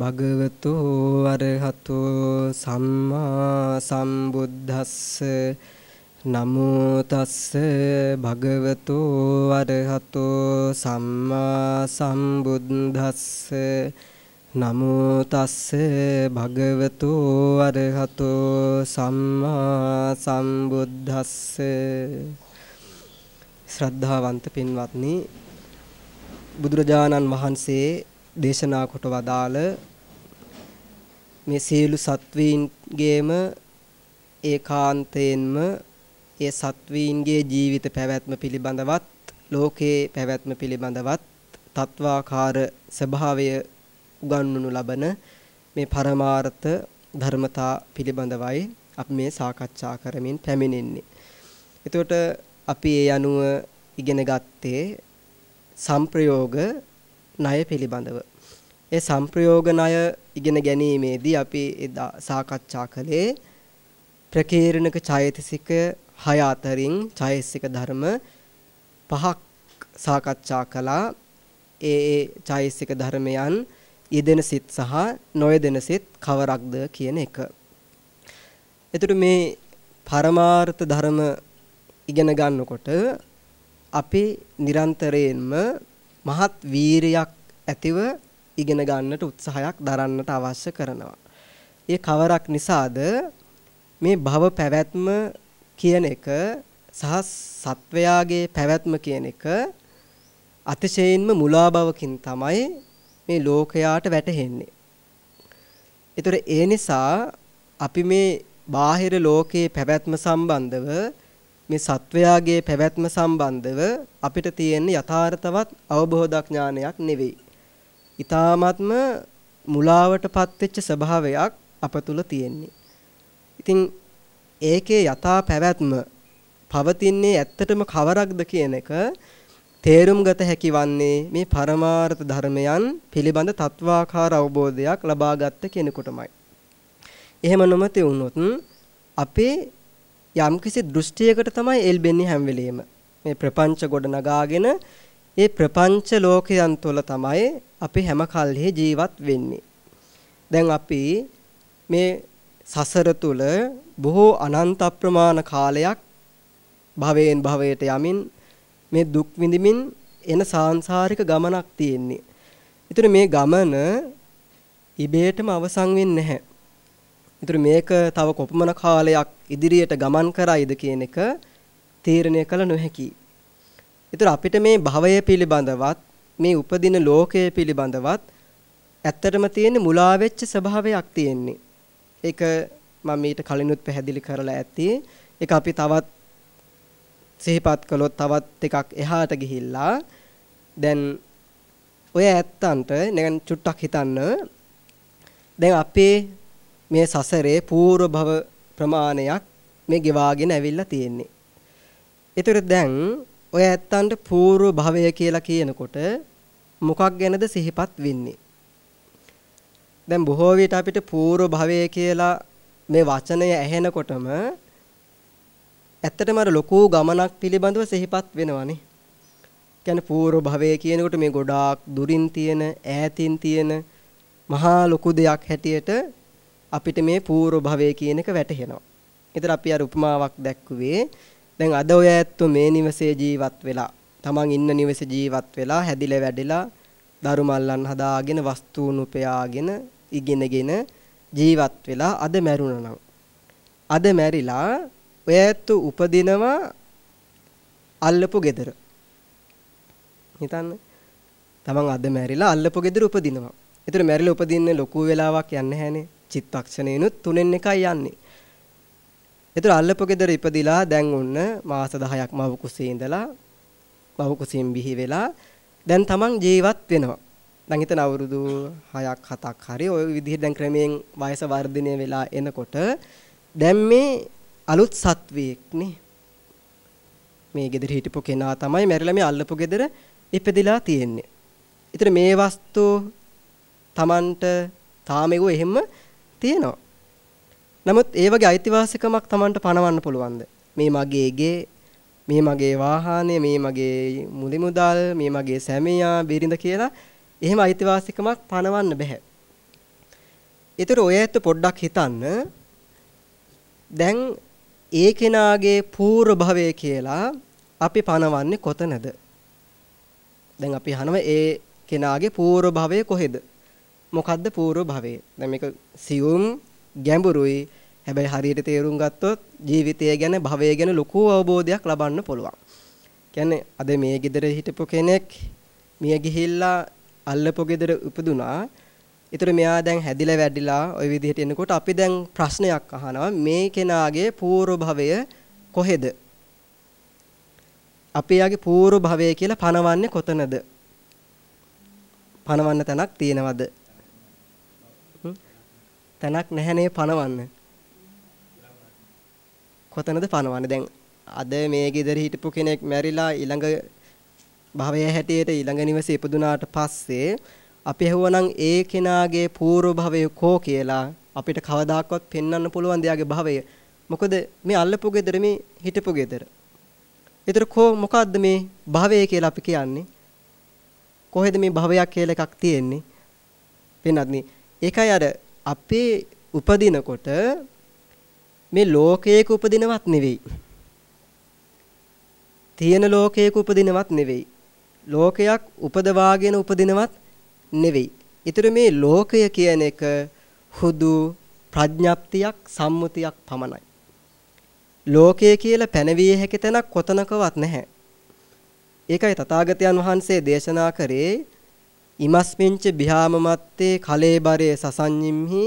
භගවතු අරහතු සම්මා සම්බුද්දස්ස. නමෝ තස්ස භගවතු අරහතු සම්මා සම්බුද්දස්ස. නමෝ තස්ස භගවතු අරහතු සම්මා සම්බුද්දස්ස. ශ්‍රද්ධාවන්ත පින්වත්නි බුදුරජාණන් වහන්සේ දේශනා කොට වදාළ මේ සියලු සත්වීන්ගේම ඒකාන්තයෙන්ම ඒ සත්වීන්ගේ ජීවිත පැවැත්ම පිළිබඳවත් ලෝකේ පැවැත්ම පිළිබඳවත් තත්වාකාර ස්වභාවය උගන්වනු ලබන මේ පරමාර්ථ ධර්මතා පිළිබඳවයි අපි මේ සාකච්ඡා කරමින් පැමිණෙන්නේ. එතකොට අපි ඒ අනුව ඉගෙන ගත්තේ සංප්‍රයෝග ණය පිළිබඳව. ඒ සංප්‍රයෝග ණය ඉගෙන ගැනීමේදී අපි එදා සාකච්ඡා කළේ ප්‍රකීර්ණක චෛතසික 6 අතරින් චෛතසික ධර්ම පහක් සාකච්ඡා කළා. ඒ ඒ චෛතසික ධර්මයන් යෙදෙන සිත් සහ නොයෙදෙන සිත් කවරක්ද කියන එක. එතකොට මේ පරමාර්ථ ධර්ම ඉගෙන ගන්නකොට අපි නිරන්තරයෙන්ම මහත් වීරයක් ඇතිව ඉගෙන ගන්නට උත්සාහයක් දරන්නට අවශ්‍ය කරනවා. ඒ කවරක් නිසාද මේ භව පැවැත්ම කියන එක සහ සත්වයාගේ පැවැත්ම කියන එක අතිශයින්ම මුලා බවකින් තමයි මේ ලෝකයාට වැටහෙන්නේ. ඒතර ඒ නිසා අපි මේ බාහිර ලෝකයේ පැවැත්ම සම්බන්ධව මේ සත්වයාගේ පැවැත්ම සම්බන්ධව අපිට තියෙන යථාර්ථවත් අවබෝධඥානයක් නෙවෙයි. ඊ타ත්ම මුලාවටපත් වෙච්ච ස්වභාවයක් අප තුල තියෙන්නේ. ඉතින් ඒකේ යථා පැවැත්ම පවතින්නේ ඇත්තටම කවරක්ද කියන එක තේරුම් ගත හැකි වන්නේ මේ පරමාර්ථ ධර්මයන් පිළිබඳ තත්වාකාර අවබෝධයක් ලබාගත් කෙනෙකුටමයි. එහෙම නොමැති වුණොත් අපේ යම්කිසි දෘෂ්ටියකට තමයි එල්බෙන්නේ හැම වෙලෙම. මේ ප්‍රපංච ගොඩ නගාගෙන ඒ ප්‍රපංච ලෝකයන් තුළ තමයි අපි හැම කල්හි ජීවත් වෙන්නේ. දැන් අපි මේ සසර තුල බොහෝ අනන්ත අප්‍රමාණ කාලයක් භවයෙන් භවයට යමින් මේ දුක් විඳිමින් එන සාංශාරික ගමනක් තියෙන්නේ. ඒතර මේ ගමන ඉබේටම අවසන් වෙන්නේ නැහැ. ඒතර මේක තව කොපමණ කාලයක් ඉදිරියට ගමන් කරයිද කියන එක තීරණය කළ නොහැකි. ඒතර අපිට මේ භවය පිළිබඳවත් මේ උපදින ලෝකය පිළිබඳවත් ඇත්තටම තියෙන මුලා වෙච්ච ස්වභාවයක් තියෙන්නේ. ඒක මම ඊට කලිනුත් පැහැදිලි කරලා ඇත්තේ. ඒක අපි තවත් සිහිපත් කළොත් තවත් එකක් එහාට ගිහිල්ලා දැන් ඔය ඇත්තන්ට නිකන් චුට්ටක් හිතන්න දැන් අපේ මේ සසරේ පූර්ව භව ප්‍රමාණයක් මේ ගෙවාගෙන ඇවිල්ලා තියෙන්නේ. ඒතර දැන් ඔය ඇත්තන්ට පූර්ව භවය කියලා කියනකොට මොකක් ගැනද සිහිපත් වෙන්නේ? දැන් බොහෝ විට අපිට පූර්ව භවය කියලා මේ වචනය ඇහෙනකොටම ඇත්තටම අර ලොකු ගමනක් පිළිබඳව සිහිපත් වෙනවනේ. කියන්නේ පූර්ව භවය කියනකොට මේ ගොඩාක් දුරින් තියෙන ඈතින් තියෙන මහා ලොකු දෙයක් හැටියට අපිට මේ පූර්ව භවය කියන එක වැටහෙනවා. ඒතර අපි අර උපමාවක් දැක්කුවේ දැන් අද ඔය ඇත්තෝ මේ නිවසේ ජීවත් වෙලා තමන් ඉන්න නිවසේ ජීවත් වෙලා හැදිලා වැඩිලා දරු මල්ලන් හදාගෙන වස්තුන් උපයාගෙන ඉගෙනගෙන ජීවත් වෙලා අද මැරුණා අද මැරිලා ඔය ඇත්තෝ උපදිනවා අල්ලපු ගෙදර හිතන්න තමන් අද මැරිලා අල්ලපු ගෙදර උපදිනවා. ඒතර මැරිලා උපදින්න ලොකු වෙලාවක් යන්නේ නැහනේ. චිත්තක්ෂණේනුත් තුනෙන් එකයි යන්නේ. ඒතර අල්ලපු ගෙදර ඉපදිලා දැන් ඔන්න මාස 10ක් මව කුසේ ඉඳලා මව කුසින් බිහි වෙලා දැන් තමන් ජීවත් වෙනවා. දැන් හිතන අවුරුදු 6ක් 7ක් හරි ওই විදිහට දැන් ක්‍රමයෙන් වයස වර්ධනය වෙලා එනකොට දැන් මේ අලුත් සත්වයක් නේ. මේ ගෙදර හිටපු කෙනා තමයි මැරිලා මේ අල්ලපු ගෙදර ඉපදිලා තියෙන්නේ. ඒතර මේ වස්තු Tamanට තාම ඒව එහෙම තියෙනවා. නමුත් ඒ වගේ අයිතිවාසිකමක් Tamanට පනවන්න පුළුවන්ද? මේ මගේ ගේ, මේ මගේ වාහනය, මේ මගේ මුලිමුදල්, මේ මගේ සැමියා, බිරිඳ කියලා එහෙම අයිතිවාසිකමක් පනවන්න බෑ. ඒතර ඔය ඇත්ත පොඩ්ඩක් හිතන්න. දැන් ඒ කෙනාගේ පූර්ව භවය කියලා අපි පනවන්නේ කොතනද? දැන් අපි අහනවා ඒ කෙනාගේ පූර්ව භවය කොහෙද? මොකද්ද පූර්ව භවය? දැන් මේක සියුම් ගැඹුරුයි. හැබැයි හරියට තේරුම් ගත්තොත් ජීවිතය ගැන භවය ගැන ලොකු අවබෝධයක් ලබන්න පුළුවන්. කියන්නේ අද මේ ගෙදර හිටපු කෙනෙක් මිය ගිහිල්ලා අල්ලපු ගෙදර උපදුනා. ඒතර මෙයා දැන් හැදිලා වැඩිලා ওই විදිහට එනකොට අපි දැන් ප්‍රශ්නයක් අහනවා මේ කෙනාගේ පූර්ව භවය කොහෙද? අපි යාගේ පූර්ව භවය කියලා පනවන්නේ කොතනද? පනවන්න තැනක් තියෙනවද? තැනක් නැහැනේ පනවන්න. කොතනද පනවන්නේ? දැන් අද මේ ගෙදර හිටපු කෙනෙක් මැරිලා ඊළඟ භවය හැටියට ඊළඟ නිවසේ ඉපදුනාට පස්සේ අපි ඇහුවනම් ඒ කෙනාගේ పూర్ව භවය කෝ කියලා අපිට කවදාකවත් පෙන්වන්න පුළුවන් දෙයාගේ භවය. මොකද මේ අල්ලපු ගෙදර මේ හිටපු ගෙදර. ඒතර කෝ මොකද්ද මේ භවය කියලා අපි කියන්නේ? කොහෙද මේ භවයක් කියලා එකක් තියෙන්නේ? වෙනත් ඒකයි අර අපේ උපදිනකොට මේ ලෝකයක උපදිනවත් නෙවෙයි. තියෙන ලෝකයක උපදිනවත් නෙවෙයි. ලෝකයක් උපදවාගෙන උපදිනවත් නෙවෙයි. ඊතර මේ ලෝකය කියන එක හුදු ප්‍රඥප්තියක් සම්මුතියක් පමණයි. ලෝකය කියලා පැනවිය හැකි තැනක් කොතනකවත් නැහැ. ඒකයි තථාගතයන් වහන්සේ දේශනා කරේ ඉමස්මින්ච බිහාමමත්තේ කලේබරේ සසඤ්ඤිම්හි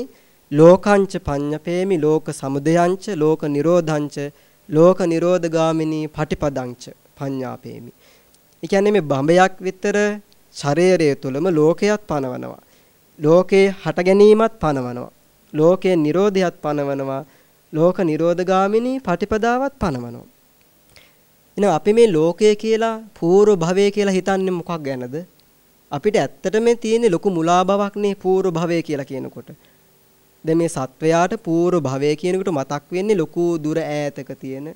ලෝකංච පඤ්ඤපේමි ලෝක සමුදයංච ලෝක නිරෝධංච ලෝක නිරෝධගාමිනී පටිපදංච පඤ්ඤාපේමි. ඒ කියන්නේ මේ බඹයක් විතර ශරීරය තුළම ලෝකයක් පනවනවා. ලෝකේ හට ගැනීමත් පනවනවා. ලෝකේ නිරෝධයත් පනවනවා. ලෝක නිරෝධගාමිනී පටිපදාවත් පනවනවා. එහෙනම් අපි මේ ලෝකය කියලා පූර්ව භවය කියලා හිතන්නේ මොකක් ගැනද? අපිට ඇත්තටම තියෙන ලොකු මුලාභාවක්නේ පූර්ව භවය කියලා කියනකොට. දැන් මේ සත්වයාට පූර්ව භවය කියනකට මතක් වෙන්නේ ලොකු දුර ඈතක තියෙන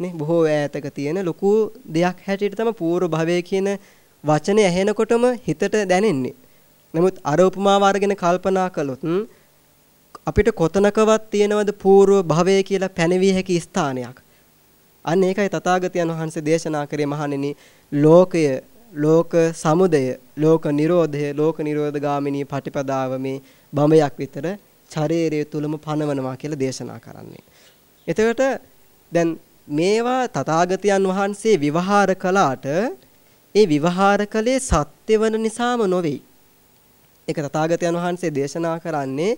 නේ බොහෝ ඈතක තියෙන ලොකු දෙයක් හැටියට තමයි පූර්ව භවය කියන වචනේ ඇහෙනකොටම හිතට දැනෙන්නේ. නමුත් අර උපමාව අරගෙන කල්පනා කළොත් අපිට කොතනකවත් තියෙනවද පූර්ව භවය කියලා පැනවිය හැකි ස්ථානයක්. අන්න ඒකයි තථාගතයන් වහන්සේ දේශනා කරේ මහණෙනි ලෝකය ලෝක සමුදය ලෝක නිරෝධය ලෝක නිරෝධගාමිනී පටිපදාව මේ බඹයක් විතර ශරීරය තුලම පනවනවා කියලා දේශනා කරන්නේ. එතකොට දැන් මේවා තථාගතයන් වහන්සේ විවහාර කළාට ඒ විවහාර කලේ සත්‍ය වන නිසාම නොවේ. ඒක තථාගතයන් වහන්සේ දේශනා කරන්නේ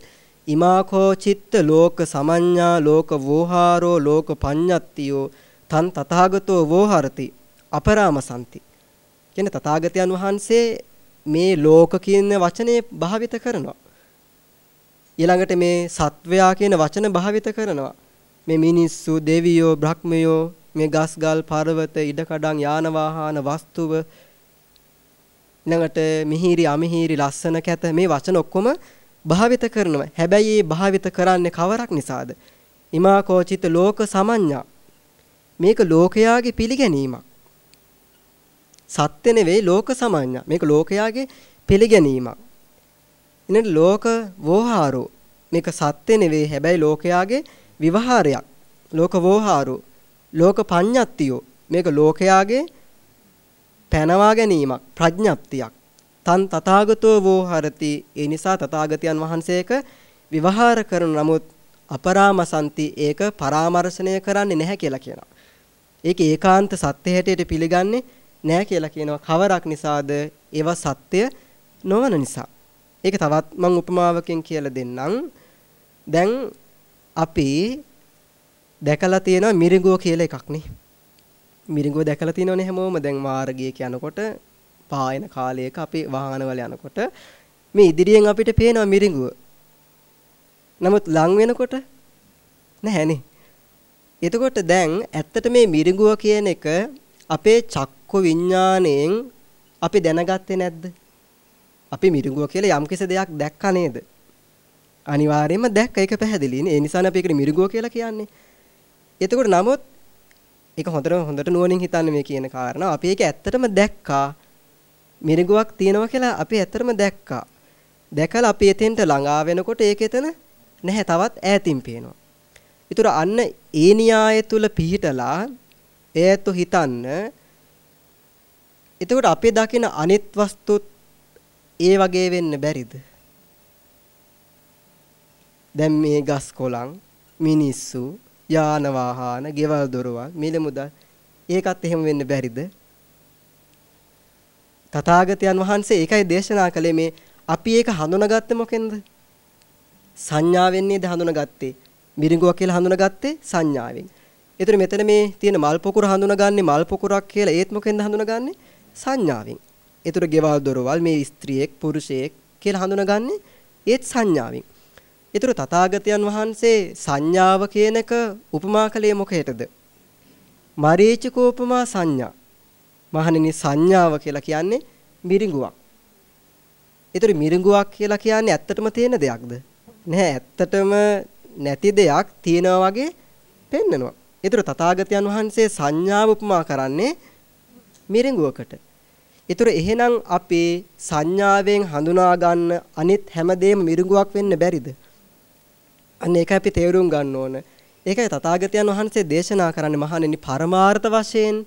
ඉමාකෝ චිත්ත ලෝක සමඤ්ඤා ලෝක වෝහාරෝ ලෝක පඤ්ඤත්තියෝ තන් තථාගතෝ වෝහරති අපරාමසන්ති කියන්නේ තථාගතයන් වහන්සේ මේ ලෝක කියන වචනේ භාවිත කරනවා. ඊළඟට මේ සත්වයා කියන වචන භාවිත කරනවා. මේ මිනිස්සු, දෙවියෝ, බ්‍රහ්මයෝ, මේ ගස්ගල්, පර්වත, ඉඩකඩම්, යාන වාහන, වස්තුව ඊළඟට මිහිරි, අමිහිරි, ලස්සන කැත මේ වචන ඔක්කොම භාවිත කරනවා. හැබැයි මේ භාවිත කරන්නේ කවරක් නිසාද? ඉමා කෝචිත ලෝක සමඤ්ඤා. මේක ලෝකයාගේ පිළිගැනීමක්. සත්‍ය නෙවෙයි ලෝක සමඤ්ඤා. මේක ලෝකයාගේ පිළිගැනීමක්. එනට ලෝක වෝහාරෝ. මේක සත්‍ය නෙවෙයි. හැබැයි ලෝකයාගේ විවහාරයක්. ලෝක වෝහාරෝ. ලෝක පඤ්ඤත්තියෝ. මේක ලෝකයාගේ පැනවා ගැනීමක් ප්‍රඥප්තියක්. තන් තථාගතෝ වෝහරති. ඒ නිසා තථාගතයන් වහන්සේක විවහාර කරන නමුත් අපරාමසන්ති. ඒක පරාමර්ශණය කරන්නේ නැහැ කියලා කියනවා. ඒක ඒකාන්ත සත්‍ය හැටියට පිළිගන්නේ නෑ කියලා කියනවා. කවරක් නිසාද? ඒවා සත්‍ය නොවන නිසා. ඒක තවත් මම උපමාවකින් කියලා දෙන්නම්. දැන් අපි දැකලා තියෙනවා මිරිඟුව කියලා එකක් නේ. මිරිඟුව දැකලා තියෙනවනේ හැමෝම. දැන් මාර්ගයේ යනකොට පායන කාලයක අපි වාහනවල යනකොට මේ ඉදිරියෙන් අපිට පේනවා මිරිඟුව. නමුත් ලං වෙනකොට නැහැනේ එතකොට දැන් ඇත්තට මේ මිරිඟුව කියන එක අපේ චක්ක විඥාණයෙන් අපි දැනගත්තේ නැද්ද? අපි මිරිඟුව කියලා යම්කිසි දෙයක් දැක්කා නේද? අනිවාර්යයෙන්ම දැක්ක ඒක පැහැදිලිනේ. ඒ නිසානේ අපි ඒකට මිරිඟුව කියලා කියන්නේ. එතකොට නමුත් ඒක හොඳට හොඳට නුවණින් හිතන්න මේ කියන කාරණා. අපි ඒක ඇත්තටම දැක්කා. මිරිඟුවක් තියෙනවා කියලා අපි ඇත්තටම දැක්කා. දැකලා අපි එතෙන්ට ළඟා වෙනකොට ඒක එතන නැහැ තවත් ඈතින් පේනවා. ඒතර අන්න ඒ න්‍යාය තුල පිහිටලා එයත් හිතන්න එතකොට අපේ දකින අනිත් වස්තුත් ඒ වගේ වෙන්න බැරිද? දැන් මේ ගස් කොළන් මිනිස්සු යාන වාහන ගෙවල් දොරවල් මිල මුදල් ඒකත් එහෙම වෙන්න බැරිද? තථාගතයන් වහන්සේ ඒකයි දේශනා කළේ මේ අපි ඒක හඳුනාගත්තේ මොකෙන්ද? සංඥාවෙන් නේද හඳුනාගත්තේ. මිරිඟුව කියලා හඳුනාගත්තේ සංඥාවෙන්. ඒතර මෙතන මේ තියෙන මල් පොකුර හඳුනාගන්නේ මල් පොකුරක් කියලා ඒත් මොකෙන්ද හඳුනාගන්නේ? සංඥාවෙන්. ඒතර ගෙවල් දොරවල් මේ ස්ත්‍රියෙක් පුරුෂයෙක් කියලා හඳුනාගන්නේ ඒත් සංඥාවෙන්. ඒතර තථාගතයන් වහන්සේ සංඥාව කියනක උපමා කළේ මොකේටද? මරීචිකෝපමා සංඥා. මහණෙනි සංඥාව කියලා කියන්නේ මිරිඟුවක්. ඒතර මිරිඟුවක් කියලා කියන්නේ ඇත්තටම තියෙන දෙයක්ද? නැහැ ඇත්තටම නැති දෙයක් තියෙනවා වගේ පෙන්නනවා. ඒතර තථාගතයන් වහන්සේ සංඥාව උපමා කරන්නේ මිරිඟුවකට. ඒතර එහෙනම් අපේ සංඥාවෙන් හඳුනා ගන්න අනිත් හැමදේම මිරිඟුවක් වෙන්න බැරිද? අන්න ඒක අපි තේරුම් ගන්න ඕන. ඒකයි තථාගතයන් වහන්සේ දේශනා කරන්නේ මහණෙනි පරමාර්ථ වශයෙන්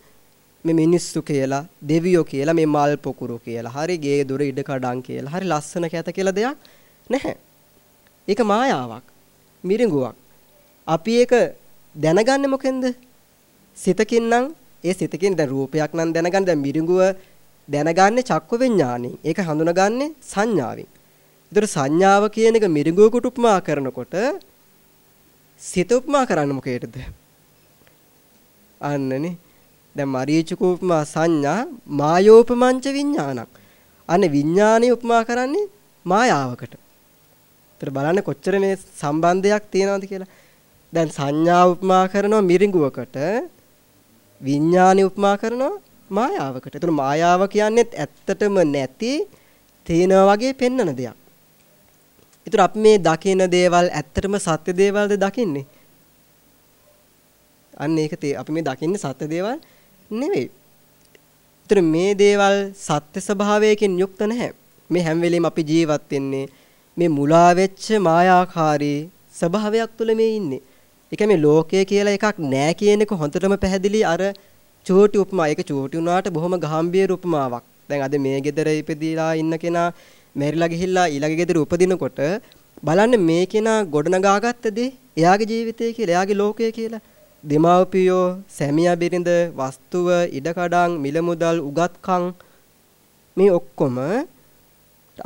මේ මිනිස්සු කියලා, දෙවියෝ කියලා, මේ මල් පොකුරු කියලා, හරි ගේ දොර ඉඩ කඩන් කියලා, හරි ලස්සන කැත කියලා දෙයක් නැහැ. ඒක මායාවක්. මිරිඟුවක්. අපි ඒක දැනගන්නේ මොකෙන්ද? සිතකින් නම් ඒ සිතකින් දැන් රූපයක් නම් දැනගන්න දැන් මිරිඟුව දැනගන්නේ චක්ක විඥාණයෙන්. ඒක හඳුනගන්නේ සංඥාවෙන්. ඒතර සංඥාව කියන එක මිරිඟුවකට උපමා කරනකොට සිත උපමා කරන්න මොකේද? අන්නනේ. දැන් මරීචක උපමා සංඥා මායෝපමංච විඥානං. අනේ විඥානේ උපමා කරන්නේ මායාවකට. ඒතර බලන්න කොච්චර මේ සම්බන්ධයක් තියෙනවද කියලා. දැන් සංඥා උපමා කරනවා මිරිඟුවකට විඥානේ උපමා කරනවා මායාවකට. ඒතර මායාව කියන්නේත් ඇත්තටම නැති තේනවා වගේ පෙන්වන දෙයක්. ඒතර අපි මේ දකින දේවල් ඇත්තටම සත්‍ය දේවල්ද දකින්නේ? අන්න ඒක අපි මේ දකින්නේ සත්‍ය දේවල් නෙවෙයි. ඒතර මේ දේවල් සත්‍ය ස්වභාවයකින් යුක්ත නැහැ. මේ හැම වෙලෙම අපි ජීවත් වෙන්නේ මේ මුලා වෙච්ච මායාකාරී ස්වභාවයක් තුළ මේ ඉන්නේ. ඒ කියන්නේ ලෝකය කියලා එකක් නෑ කියන එක හොඳටම පැහැදිලි අර චූටි උපමා. ඒක චූටි වුණාට බොහොම ගාම්භීර උපමාවක්. දැන් අද මේ ගෙදර ඉපදීලා ඉන්න කෙනා මෙරිලා ගිහිල්ලා ඊළඟ ගෙදර උපදිනකොට බලන්න මේ කෙනා ගොඩනගාගත්ත දේ එයාගේ ජීවිතය කියලා, එයාගේ ලෝකය කියලා. දෙමාපියෝ, සැමියා බිරිඳ, වස්තුව, ඉඩකඩම්, මිල මුදල්, උගත්කම් මේ ඔක්කොම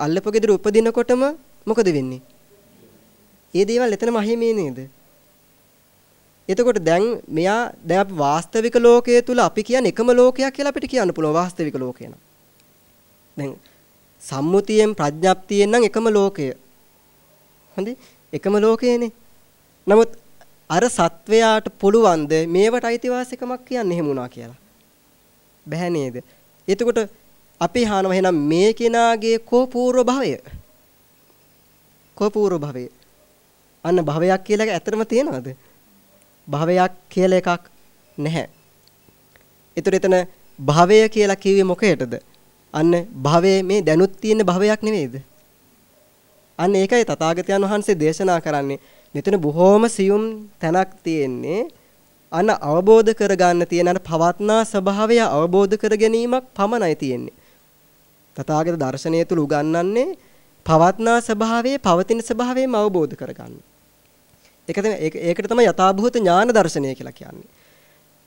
අල්ලපු ගෙදර උපදිනකොටම මොකද වෙන්නේ? ඒ දේවල් එතනම අහිමි නේද? එතකොට දැන් මෙයා දැන් අපි වාස්තවික ලෝකයේ තුල අපි කියන්නේ එකම ලෝකයක් කියලා අපිට කියන්න පුළුවන් වාස්තවික ලෝකය නම්. දැන් සම්මුතියෙන් ප්‍රඥප්තියෙන් නම් එකම ලෝකය. හොඳයි එකම ලෝකයනේ. නමුත් අර සත්වයාට පුළුවන්ද මේවට අයිතිවාසිකමක් කියන්න එහෙම වුණා කියලා? බැහැ නේද? එතකොට අපි අහනවා එහෙනම් මේ කෙනාගේ කෝ පූර්ව භවය? කෝ පූර්ව භවය? අන්න භවයක් කියලා එක ඇත්තටම තියෙනවද? භවයක් කියලා එකක් නැහැ. ඒතර එතන භවය කියලා කිව්වේ මොකේද? අන්න භවයේ මේ දැනුත් තියෙන භවයක් නෙවෙයිද? අන්න ඒකයි තථාගතයන් වහන්සේ දේශනා කරන්නේ. මෙතන බොහෝම සියුම් තැනක් තියෙන්නේ. අන්න අවබෝධ කරගන්න තියෙන අර පවත්නා ස්වභාවය අවබෝධ කර ගැනීමක් පමණයි තියෙන්නේ. තථාගත දර්ශනය තුල උගන්වන්නේ පවත්නා ස්වභාවයේ පවතින ස්වභාවයම අවබෝධ කරගන්න. ඒක තමයි ඒකට තමයි යථාභූත ඥාන දර්ශනය කියලා කියන්නේ.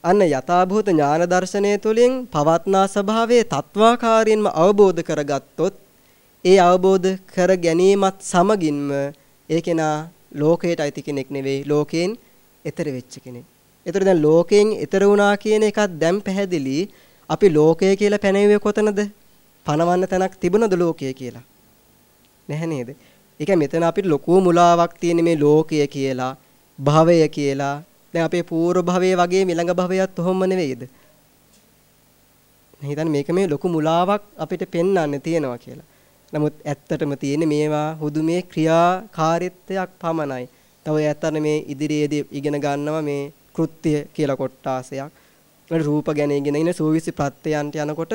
අන්න යථාභූත ඥාන දර්ශනය තුළින් පවත්නා ස්වභාවයේ තත්වාකාරයෙන්ම අවබෝධ කරගත්තොත් ඒ අවබෝධ කර ගැනීමත් සමගින්ම ඒ කෙනා ලෝකයට අයිති කෙනෙක් නෙවෙයි ලෝකයෙන් එතර වෙච්ච කෙනෙක්. ඒතර දැන් ලෝකයෙන් එතර වුණා කියන එකත් දැන් පැහැදිලි. අපි ලෝකය කියලා පැනෙන්නේ කොතනද? පණවන්න තැනක් තිබුණද ලෝකය කියලා? නැහැ නේද? ඒක මෙතන අපිට ලොකු මුලාවක් තියෙන මේ ලෝකය කියලා, භවය කියලා, දැන් අපේ පූර්ව භවයේ වගේ මිළඟ භවයත් ඔහොම නෙවෙයිද? හිතන්නේ මේක මේ ලොකු මුලාවක් අපිට පෙන්වන්න තියෙනවා කියලා. නමුත් ඇත්තටම තියෙන්නේ මේවා හුදු මේ ක්‍රියාකාරීත්වයක් පමණයි. තව ඇත්තට මේ ඉදිරියේදී ඉගෙන ගන්නවා මේ කෘත්‍ය කියලා කොටාසයක්. ඊට රූප ගැන ඉගෙන ඉන්න සූවිසි ප්‍රත්‍යයන්ට යනකොට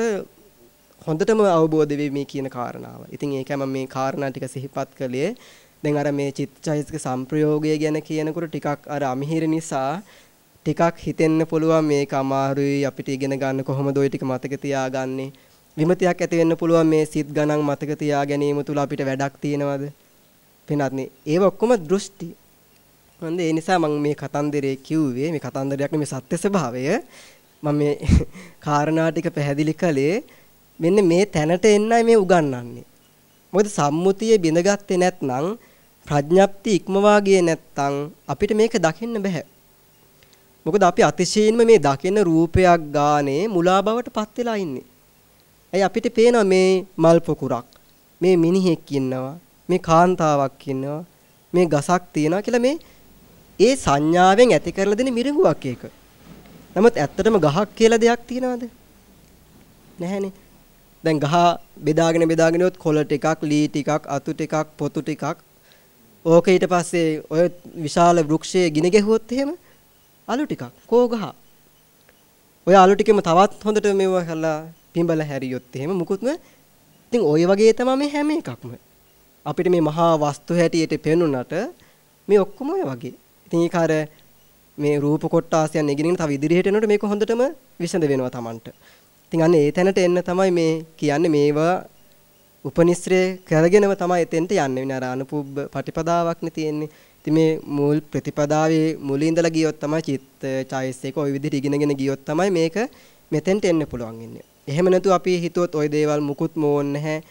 හොඳටම අවබෝධ වෙයි මේ කියන කාරණාව. ඉතින් ඒකයි මම මේ කාරණා ටික සිහිපත් කළේ. දැන් අර මේ චිත්තචෛතසික සංප්‍රයෝගය ගැන කියනකොට ටිකක් අර අමිහිර නිසා ටිකක් හිතෙන්න පුළුවන් මේක අමාරුයි. අපිට ඉගෙන ගන්න කොහොමද ওই ටික මතක තියාගන්නේ? විමතියක් ඇති වෙන්න පුළුවන් මේ සිත් ගණන් මතක තියා ගැනීම තුල අපිට වැඩක් තියෙනවද? වෙනත්නේ. ඒව ඔක්කොම දෘෂ්ටි. හොඳ. ඒ නිසා මම මේ කතන්දරේ කිව්වේ මේ කතන්දරයක් නෙමෙයි සත්‍ය ස්වභාවය. මම මේ කාරණා ටික පැහැදිලි කළේ මෙන්න මේ තැනට එන්නයි මේ උගන්වන්නේ මොකද සම්මුතිය බිඳගත්තේ නැත්නම් ප්‍රඥප්ති ඉක්මවා ගියේ නැත්නම් අපිට මේක දකින්න බෑ මොකද අපි අතිශයින්ම මේ දකින රූපයක් ගානේ මුලා බවට පත් වෙලා ඉන්නේ. ඇයි අපිට පේනවා මේ මල් පොකුරක්, මේ මිනිහෙක් ඉන්නවා, මේ කාන්තාවක් ඉන්නවා, මේ ගසක් තියෙනවා කියලා මේ ඒ සංඥාවෙන් ඇති කරලා දෙන මිරිඟුවක් ඒක. නමුත් ඇත්තටම ගහක් කියලා දෙයක් තියනවද? නැහැනේ. දැන් ගහ බෙදාගෙන බෙදාගෙන යොත් කොළ ටිකක්, ලී ටිකක්, අතු ටිකක්, පොතු ටිකක් ඕක ඊට පස්සේ ඔය විශාල වෘක්ෂයේ ගිනි ගැහුවොත් එහෙම අලු ටිකක් කෝ ගහ. ඔය අලු ටිකෙම තවත් හොඳට මේවා කරලා පිඹල හැරියොත් එහෙම මුකුත්ම ඉතින් ওই වගේ තමයි මේ හැම එකක්ම. අපිට මේ මහා වස්තු හැටියට පෙනුනට මේ ඔක්කොම ඔය වගේ. ඉතින් ඒක අර මේ රූප කොටාසයන් නෙගිනින තව ඉදිරියට එනකොට මේක හොඳටම විසඳ වෙනවා Tamanට. ඉතින් අන්න ඒ තැනට එන්න තමයි මේ කියන්නේ මේවා උපනිශ්‍රේ කරගෙනම තමයි එතෙන්ට යන්නේ. විනාර අනුපුබ්බ පටිපදාවක්නේ තියෙන්නේ. ඉතින් මේ මූල් ප්‍රතිපදාවේ මුලින් ඉඳලා ගියොත් තමයි චිත්ත චෛතසික ওই විදිහට ඉගෙනගෙන ගියොත් තමයි මේක මෙතෙන්ට එන්න පුළුවන් ඉන්නේ. එහෙම නැතු අපි හිතුවොත් ওই දේවල් මුකුත් මෝන් නැහැ.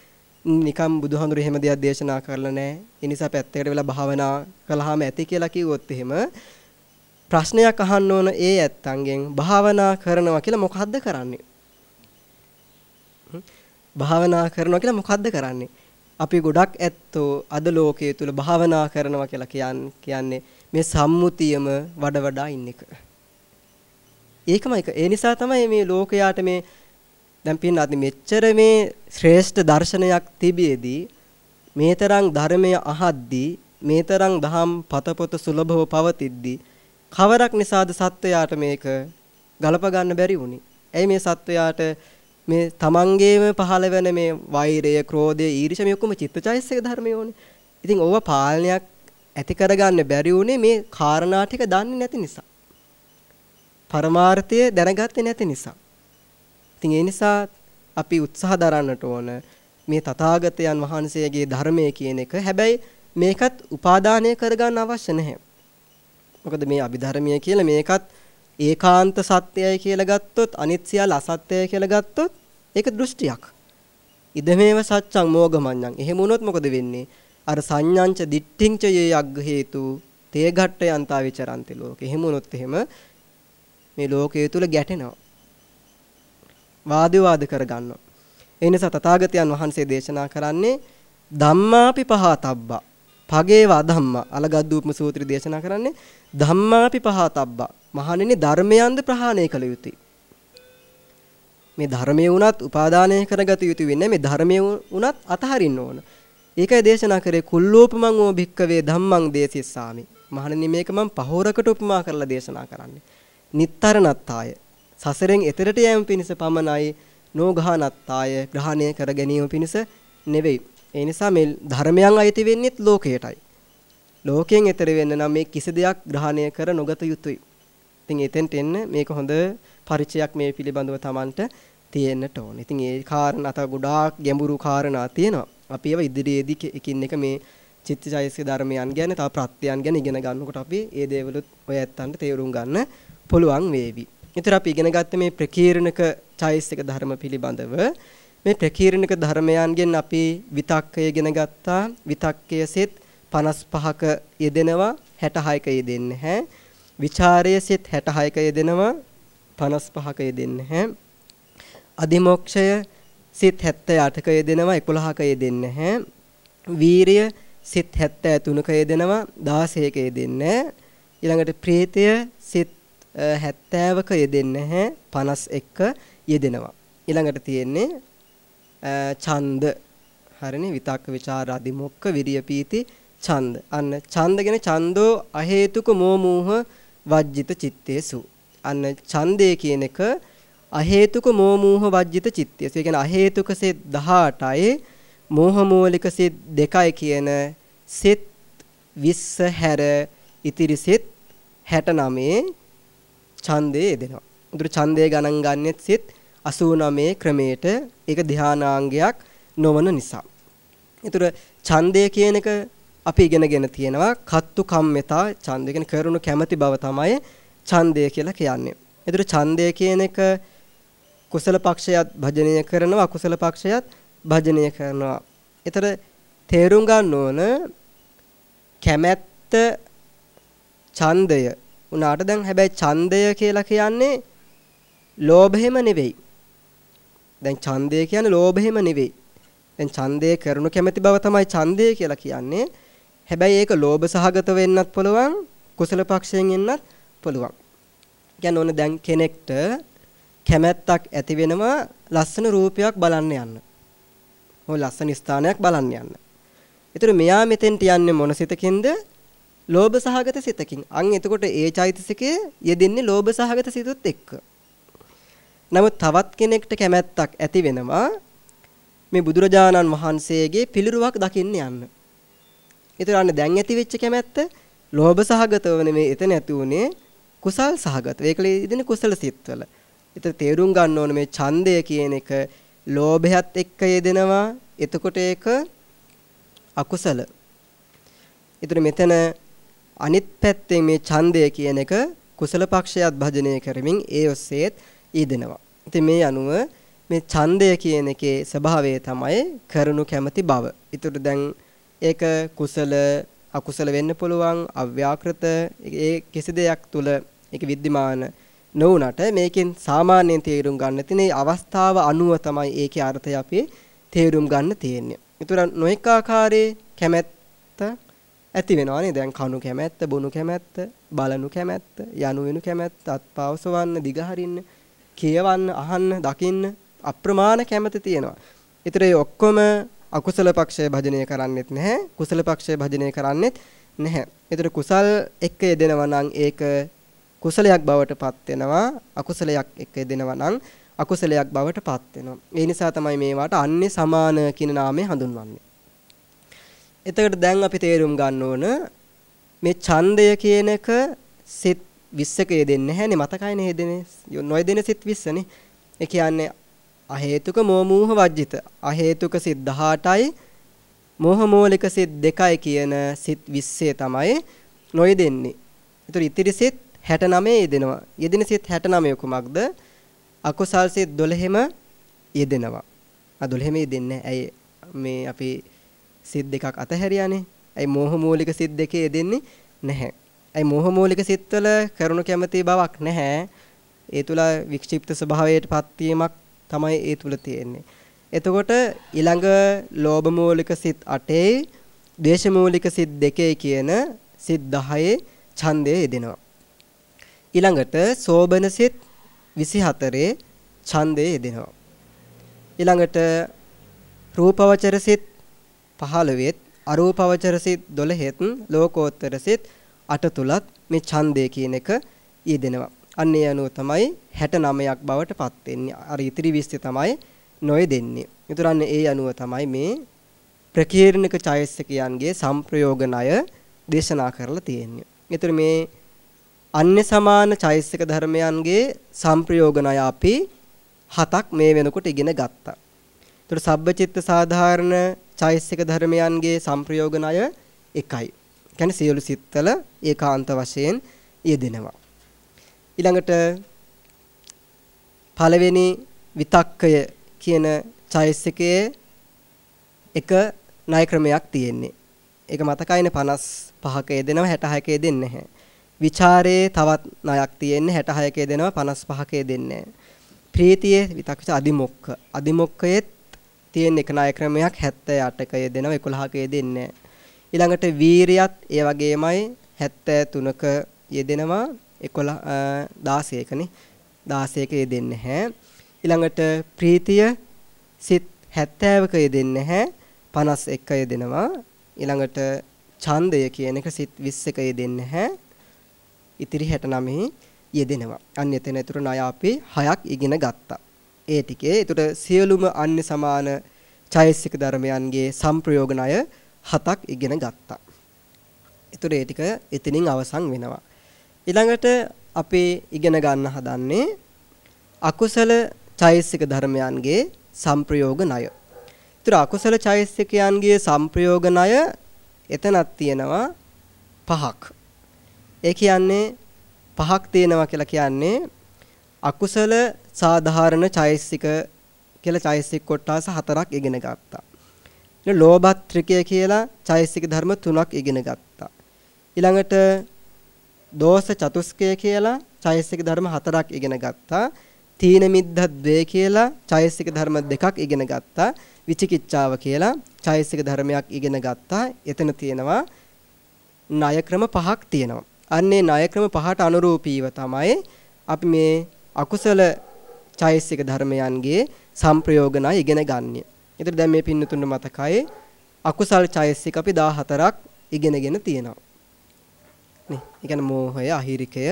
නිකම් බුදුහාමුදුරු එහෙම දෙයක් දේශනා කරලා නැහැ. ඒ නිසා පැත්තකට වෙලා භාවනා කළාම ඇති කියලා කිව්වොත් එහෙම ප්‍රශ්නයක් අහන්න ඕන ඒ ඇත්තන්ගෙන් භාවනා කරනවා කියලා මොකද්ද කරන්නේ? භාවනා කරනවා කියලා මොකද්ද කරන්නේ? අපි ගොඩක් ඇත්තෝ අද ලෝකයේ තුල භාවනා කරනවා කියලා කියන්නේ මේ සම්මුතියම වඩ වඩා ඉන්න එක. ඒකමයි ඒ නිසා තමයි මේ ලෝකයාට මේ දැන් පින්නත් මෙච්චර මේ ශ්‍රේෂ්ඨ දර්ශනයක් තිබියදී මේ තරම් ධර්මය අහද්දී මේ තරම් දහම් පතපොත සුලභව පවතිද්දී කවරක් නිසාද සත්වයාට මේක ගලප ගන්න බැරි වුනේ? ඇයි මේ සත්වයාට මේ තමන්ගේම පහළ වෙන මේ වෛරය, ක්‍රෝධය, ඊර්ෂ්‍ය මේ ඔක්කොම චිත්තචෛතසික ධර්මයෝනේ. ඉතින් ඕවා පාලනයක් ඇති කරගන්න බැරි වුණේ මේ කාරණා ටික දන්නේ නැති නිසා. පරමාර්ථය දැනගත්තේ නැති නිසා. ඉතින් ඒ නිසා අපි උත්සාහ දරන්නට ඕන මේ තථාගතයන් වහන්සේගේ ධර්මය කියන එක. හැබැයි මේකත් උපාදානය කරගන්න අවශ්‍ය නැහැ. මොකද මේ අභිධර්මය කියලා මේකත් ඒකාන්ත සත්‍යයයි කියලා ගත්තොත් අනිත් සියල්ල අසත්‍යයි කියලා ගත්තොත් ඒක දෘෂ්ටියක්. ඉදමේව සත්‍යං මෝගමඤ්ඤං. එහෙම වුණොත් මොකද වෙන්නේ? අර සංඥාංච දිට්ඨිංච යේ යග්ග හේතු තේ ඝට්ට යන්තා විචරන්ති ලෝකෙ. එහෙම වුණොත් එහෙම මේ ලෝකයේ තුල ගැටෙනවා. වාද විවාද කරගන්නවා. ඒ නිසා තථාගතයන් වහන්සේ දේශනා කරන්නේ ධම්මාපි පහතබ්බා පගේව අධම්මා අලගද්දූපම සූත්‍රය දේශනා කරන්නේ ධම්මාපි පහතබ්බා මහණෙනි ධර්මයන්ද ප්‍රහාණය කළ යුතුය. මේ ධර්මයේ වුණත් උපාදානය කරගත යුතු වෙන්නේ මේ ධර්මයේ වුණත් අතහරින්න ඕන. ඒකයි දේශනා කරේ කුල්ලෝපමං ඕ භික්කවේ ධම්මං දේසිස්සාමි. මහණෙනි මේක මම පහෝරකට උපමා කරලා දේශනා කරන්නේ. නිත්තරණත්තාය. සසරෙන් එතරට යෑම පිණිස පමණයි නෝඝානත්තාය ග්‍රහණය කර ගැනීම පිණිස නෙවෙයි. ඒ නිසා මේ ධර්මයන් අයිති වෙන්නේත් ලෝකයටයි. ලෝකයෙන් එතර වෙන්න නම් මේ කිසි දෙයක් ග්‍රහණය කර නොගත යුතුයි. ඉතින් එතෙන්ට එන්න මේක හොඳ පරිචයක් මේ පිළිබඳව Tamanට තියෙන්නට ඕන. ඉතින් ඒ කාරණා අත ගොඩාක් ගැඹුරු කාරණා තියෙනවා. අපි ඒවා ඉදිරියේදී එකින් එක මේ චිත්තචෛතසික ධර්මයන් ගැන තව ප්‍රත්‍යයන් ගැන ඉගෙන ගන්නකොට අපි ඒ දේවලුත් ඔය ඇත්තන්ට තේරුම් ගන්න පුළුවන් වේවි. ඊතර අපි ඉගෙන ගත්ත මේ ප්‍රකීර්ණක චෛතසික ධර්ම පිළිබඳව මේ ප්‍රකීර්ණක ධර්මයන්ගෙන් අපි විතක්කය ඉගෙන ගත්තා. විතක්කය සෙත් 55ක යෙදෙනවා 66ක යෙදෙන්නේ නැහැ. විචාරයේ සිත් 66ක යෙදෙනවා 55ක යෙදෙන්නේ නැහැ. අදිමොක්ෂය සිත් 78ක යෙදෙනවා 11ක යෙදෙන්නේ නැහැ. වීරිය සිත් 73ක යෙදෙනවා 16ක යෙදෙන්නේ ඊළඟට ප්‍රීතිය සිත් 70ක යෙදෙන්නේ නැහැ 51ක යෙදෙනවා. ඊළඟට තියෙන්නේ ඡන්ද හරිනේ විතක්ක ਵਿਚාර අධිමොක්ක විරිය පීති ඡන්ද අන්න ඡන්ද කියන්නේ ඡන්தோ අහේතුක මෝමූහ වජ්ජිත චිත්තේසු. අන්න ඡන්දේ කියන එක අහේතුක මෝමූහ වජ්ජිත චිත්තේසු. ඒ කියන්නේ අහේතුක සෙත් 18යි මෝහ මූලික සෙත් 2යි කියන සෙත් 20 හැර ඉතිරි සෙත් 69 ඡන්දේ යෙදෙනවා. උදුර ඡන්දේ ගණන් ගන්නෙත් සෙත් 89 ක්‍රමයට ඒක ධානාංගයක් නොවන නිසා. ඒතර ඡන්දය කියන එක අපි ඉගෙනගෙන තියෙනවා කත්තු කම්මෙතා ඡන්දය කියන්නේ කරුණු කැමැති බව තමයි ඡන්දය කියලා කියන්නේ. ඒතර ඡන්දය කියන එක කුසල පක්ෂයත් භජනය කරනවා අකුසල පක්ෂයත් භජනය කරනවා. ඒතර තේරුම් ගන්න ඕන කැමැත්ත ඡන්දය උනාට දැන් හැබැයි ඡන්දය කියලා කියන්නේ ලෝභෙම නෙවෙයි. දැන් ඡන්දය කියන්නේ ලෝභෙම නෙවෙයි. දැන් ඡන්දය කරනු කැමැති බව තමයි ඡන්දය කියලා කියන්නේ. හැබැයි ඒක ලෝභ සහගත වෙන්නත් පුළුවන් කුසල පක්ෂයෙන් එන්නත් පුළුවන්. කියන්නේ ඕන දැන් කෙනෙක්ට කැමැත්තක් ඇති වෙනවා ලස්සන රූපයක් බලන්න යන්න. ඔය ලස්සන ස්ථානයක් බලන්න යන්න. ඒතර මෙයා මෙතෙන්ට යන්නේ මොන සිතකින්ද? ලෝභ සහගත සිතකින්. අන් එතකොට ඒ චෛතසිකය යෙදෙන්නේ ලෝභ සහගත සිතුත් එක්ක. නමුත් තවත් කෙනෙක්ට කැමැත්තක් ඇති වෙනවා මේ බුදුරජාණන් වහන්සේගේ පිළිරුවක් දකින්න යන්න. ඒතර අන්න දැන් ඇති වෙච්ච කැමැත්ත ලෝභ සහගතව නෙමෙයි එතන ඇති උනේ කුසල් සහගත. ඒකල ඉදින කුසල සිත්වල. ඒතර තේරුම් ගන්න ඕන මේ ඡන්දය කියන එක ලෝභයත් එක්ක යෙදෙනවා. එතකොට ඒක අකුසල. ඒතර මෙතන අනිත් පැත්තේ මේ ඡන්දය කියන එක කුසල පක්ෂයත් භජනය කරමින් ඒ ඔස්සේත් ඊදෙනවා. ඉතින් මේ අනුව මේ ඡන්දය කියන එකේ ස්වභාවය තමයි කරනු කැමති බව. ඊටු දැන් ඒක කුසල අකුසල වෙන්න පුළුවන් අව්‍යාකෘත ඒ කිසි දෙයක් තුල ඒක විද්දිමාන නොවුනට මේකෙන් සාමාන්‍යයෙන් තේරුම් ගන්න තියෙන අවස්ථාව අනුව තමයි ඒකේ අර්ථය අපි තේරුම් ගන්න තියෙන්නේ. ඒතර නොඑක ආකාරයේ කැමැත්ත ඇති වෙනවා නේ. දැන් කණු කැමැත්ත, බොනු කැමැත්ත, බලනු කැමැත්ත, යනු වෙනු කැමැත්ත, අත්පාවසවන්න, දිගහරින්න, කියවන්න, අහන්න, දකින්න අප්‍රමාණ කැමැති තියෙනවා. ඒතර ඔක්කොම අකුසල පක්ෂය භජනය කරන්නෙත් නැහැ. කුසල පක්ෂය භජනය කරන්නෙත් නැහැ. ඊතර කුසල් එක්ක යෙදෙනවා නම් ඒක කුසලයක් බවට පත් වෙනවා. අකුසලයක් එක්ක යෙදෙනවා නම් අකුසලයක් බවට පත් වෙනවා. ඒ නිසා තමයි මේවට අන්නේ සමාන කියන නාමය හඳුන්වන්නේ. එතකොට දැන් අපි තේරුම් ගන්න ඕන මේ ඡන්දය කියන එක සිත් 20ක යෙදෙන්නේ නැහැනේ මතකයිනේ යෙදෙන්නේ. නොයෙදෙන සිත් 20නේ. ඒ කියන්නේ අහේතුක මෝමූහ වජ්ජිත අහේතුක සිත් 18යි මෝහ මූලික සිත් 2යි කියන සිත් 20 තමයි නොයෙදෙන්නේ. ඒතර ඉතිරි සිත් 69 යෙදෙනවා. යෙදෙන සිත් 69 කුමක්ද? අකුසල් සිත් 12ෙම යෙදෙනවා. ආ 12ෙම යෙදෙන්නේ ඇයි මේ අපි සිත් දෙකක් අතහැරියානේ. ඇයි මෝහ මූලික සිත් දෙකේ යෙදෙන්නේ නැහැ. ඇයි මෝහ මූලික සිත්වල කරුණු කැමැති බවක් නැහැ. ඒ තුල වික්ෂිප්ත ස්වභාවයට පත්වීමක් තමයි ඒ තුල තියෙන්නේ. එතකොට ඊළඟ ලෝභ මූලික සිත් 8යි, ද්වේෂ මූලික සිත් 2යි කියන සිත් 10ේ ඡන්දය යෙදෙනවා. ඊළඟට සෝබන සිත් 24 ඡන්දය යෙදෙනවා. ඊළඟට රූපවචර සිත් 15ෙත් අරූපවචර සිත් 12ෙත් ලෝකෝත්තර සිත් 8 තුලත් මේ ඡන්දය කියන එක යෙදෙනවා. අන්න ඒ අනුව තමයි 69ක් බවට පත් වෙන්නේ. අර ඉතිරි 20 තමයි නොයෙදෙන්නේ. ඊතරන්න ඒ අනුව තමයි මේ ප්‍රකීර්ණක චෛතසිකයන්ගේ සංප්‍රයෝගණය දේශනා කරලා තියෙන්නේ. ඊතර මේ අන්‍ය සමාන චෛතසික ධර්මයන්ගේ සංප්‍රයෝගණය අපි හතක් මේ වෙනකොට ඉගෙන ගත්තා. ඊතර සබ්බචිත්ත සාධාරණ චෛතසික ධර්මයන්ගේ සංප්‍රයෝගණය එකයි. කියන්නේ සියලු සිත්වල ඒකාන්ත වශයෙන් යෙදෙනවා. ඊළඟට පළවෙනි විතක්කය කියන චෛසිකයේ එක ණය ක්‍රමයක් තියෙන්නේ. ඒක මතකයිනේ 55ක යෙදෙනවා 66ක යෙදෙන්නේ නැහැ. විචාරයේ තවත් ණයක් තියෙන්නේ 66ක යෙදෙනවා 55ක යෙදෙන්නේ නැහැ. ප්‍රීතියේ විතක්කච අදිමොක්ක. අදිමොක්කයේ තියෙන එක ණය ක්‍රමයක් 78ක යෙදෙනවා 11ක යෙදෙන්නේ නැහැ. ඊළඟට වීරියත් ඒ වගේමයි 73ක යෙදෙනවා 11 16කනේ 16ක යෙදෙන්නේ නැහැ. ඊළඟට ප්‍රීතිය සිත් 70ක යෙදෙන්නේ නැහැ. 51ක යෙදෙනවා. ඊළඟට ඡන්දය කියන එක සිත් 20ක යෙදෙන්නේ නැහැ. ඉතිරි 69 යෙදෙනවා. අන්න එතන ඊටු ණය අපි 6ක් ඉගෙන ගත්තා. ඒ ටිකේ ඊටු සියලුම අන්‍ය සමාන චෛසික ධර්මයන්ගේ සංප්‍රයෝග ණය 7ක් ඉගෙන ගත්තා. ඊටු ඒ ටික එතනින් අවසන් වෙනවා. ඊළඟට අපි ඉගෙන ගන්න හදන්නේ අකුසල චෛසික ධර්මයන්ගේ සංප්‍රයෝග ණය. ඊටු අකුසල චෛසිකයන්ගේ සංප්‍රයෝග ණය එතනක් තියෙනවා පහක්. ඒ කියන්නේ පහක් තියෙනවා කියලා කියන්නේ අකුසල සාධාරණ චෛසික කියලා චෛසික කොටස් හතරක් ඉගෙන ගත්තා. ඊළඟ ලෝභත්‍රිකය කියලා චෛසික ධර්ම තුනක් ඉගෙන ගත්තා. ඊළඟට දෝෂ චතුස්කය කියලා චෛසික ධර්ම හතරක් ඉගෙන ගත්තා. තීන මිද්ධ ද්වේ කියලා චෛසික ධර්ම දෙකක් ඉගෙන ගත්තා. විචිකිච්ඡාව කියලා චෛසික ධර්මයක් ඉගෙන ගත්තා. එතන තියෙනවා ණය ක්‍රම පහක් තියෙනවා. අන්නේ ණය ක්‍රම පහට අනුරූපීව තමයි අපි මේ අකුසල චෛසික ධර්මයන්ගේ සංප්‍රයෝගණය ඉගෙන ගන්නෙ. ඒතර දැන් මේ පින්නතුන් මතකයි අකුසල් චෛසික අපි 14ක් ඉගෙනගෙන තියෙනවා. නේ. ඒ කියන්නේ මෝහය, අහිරිකය,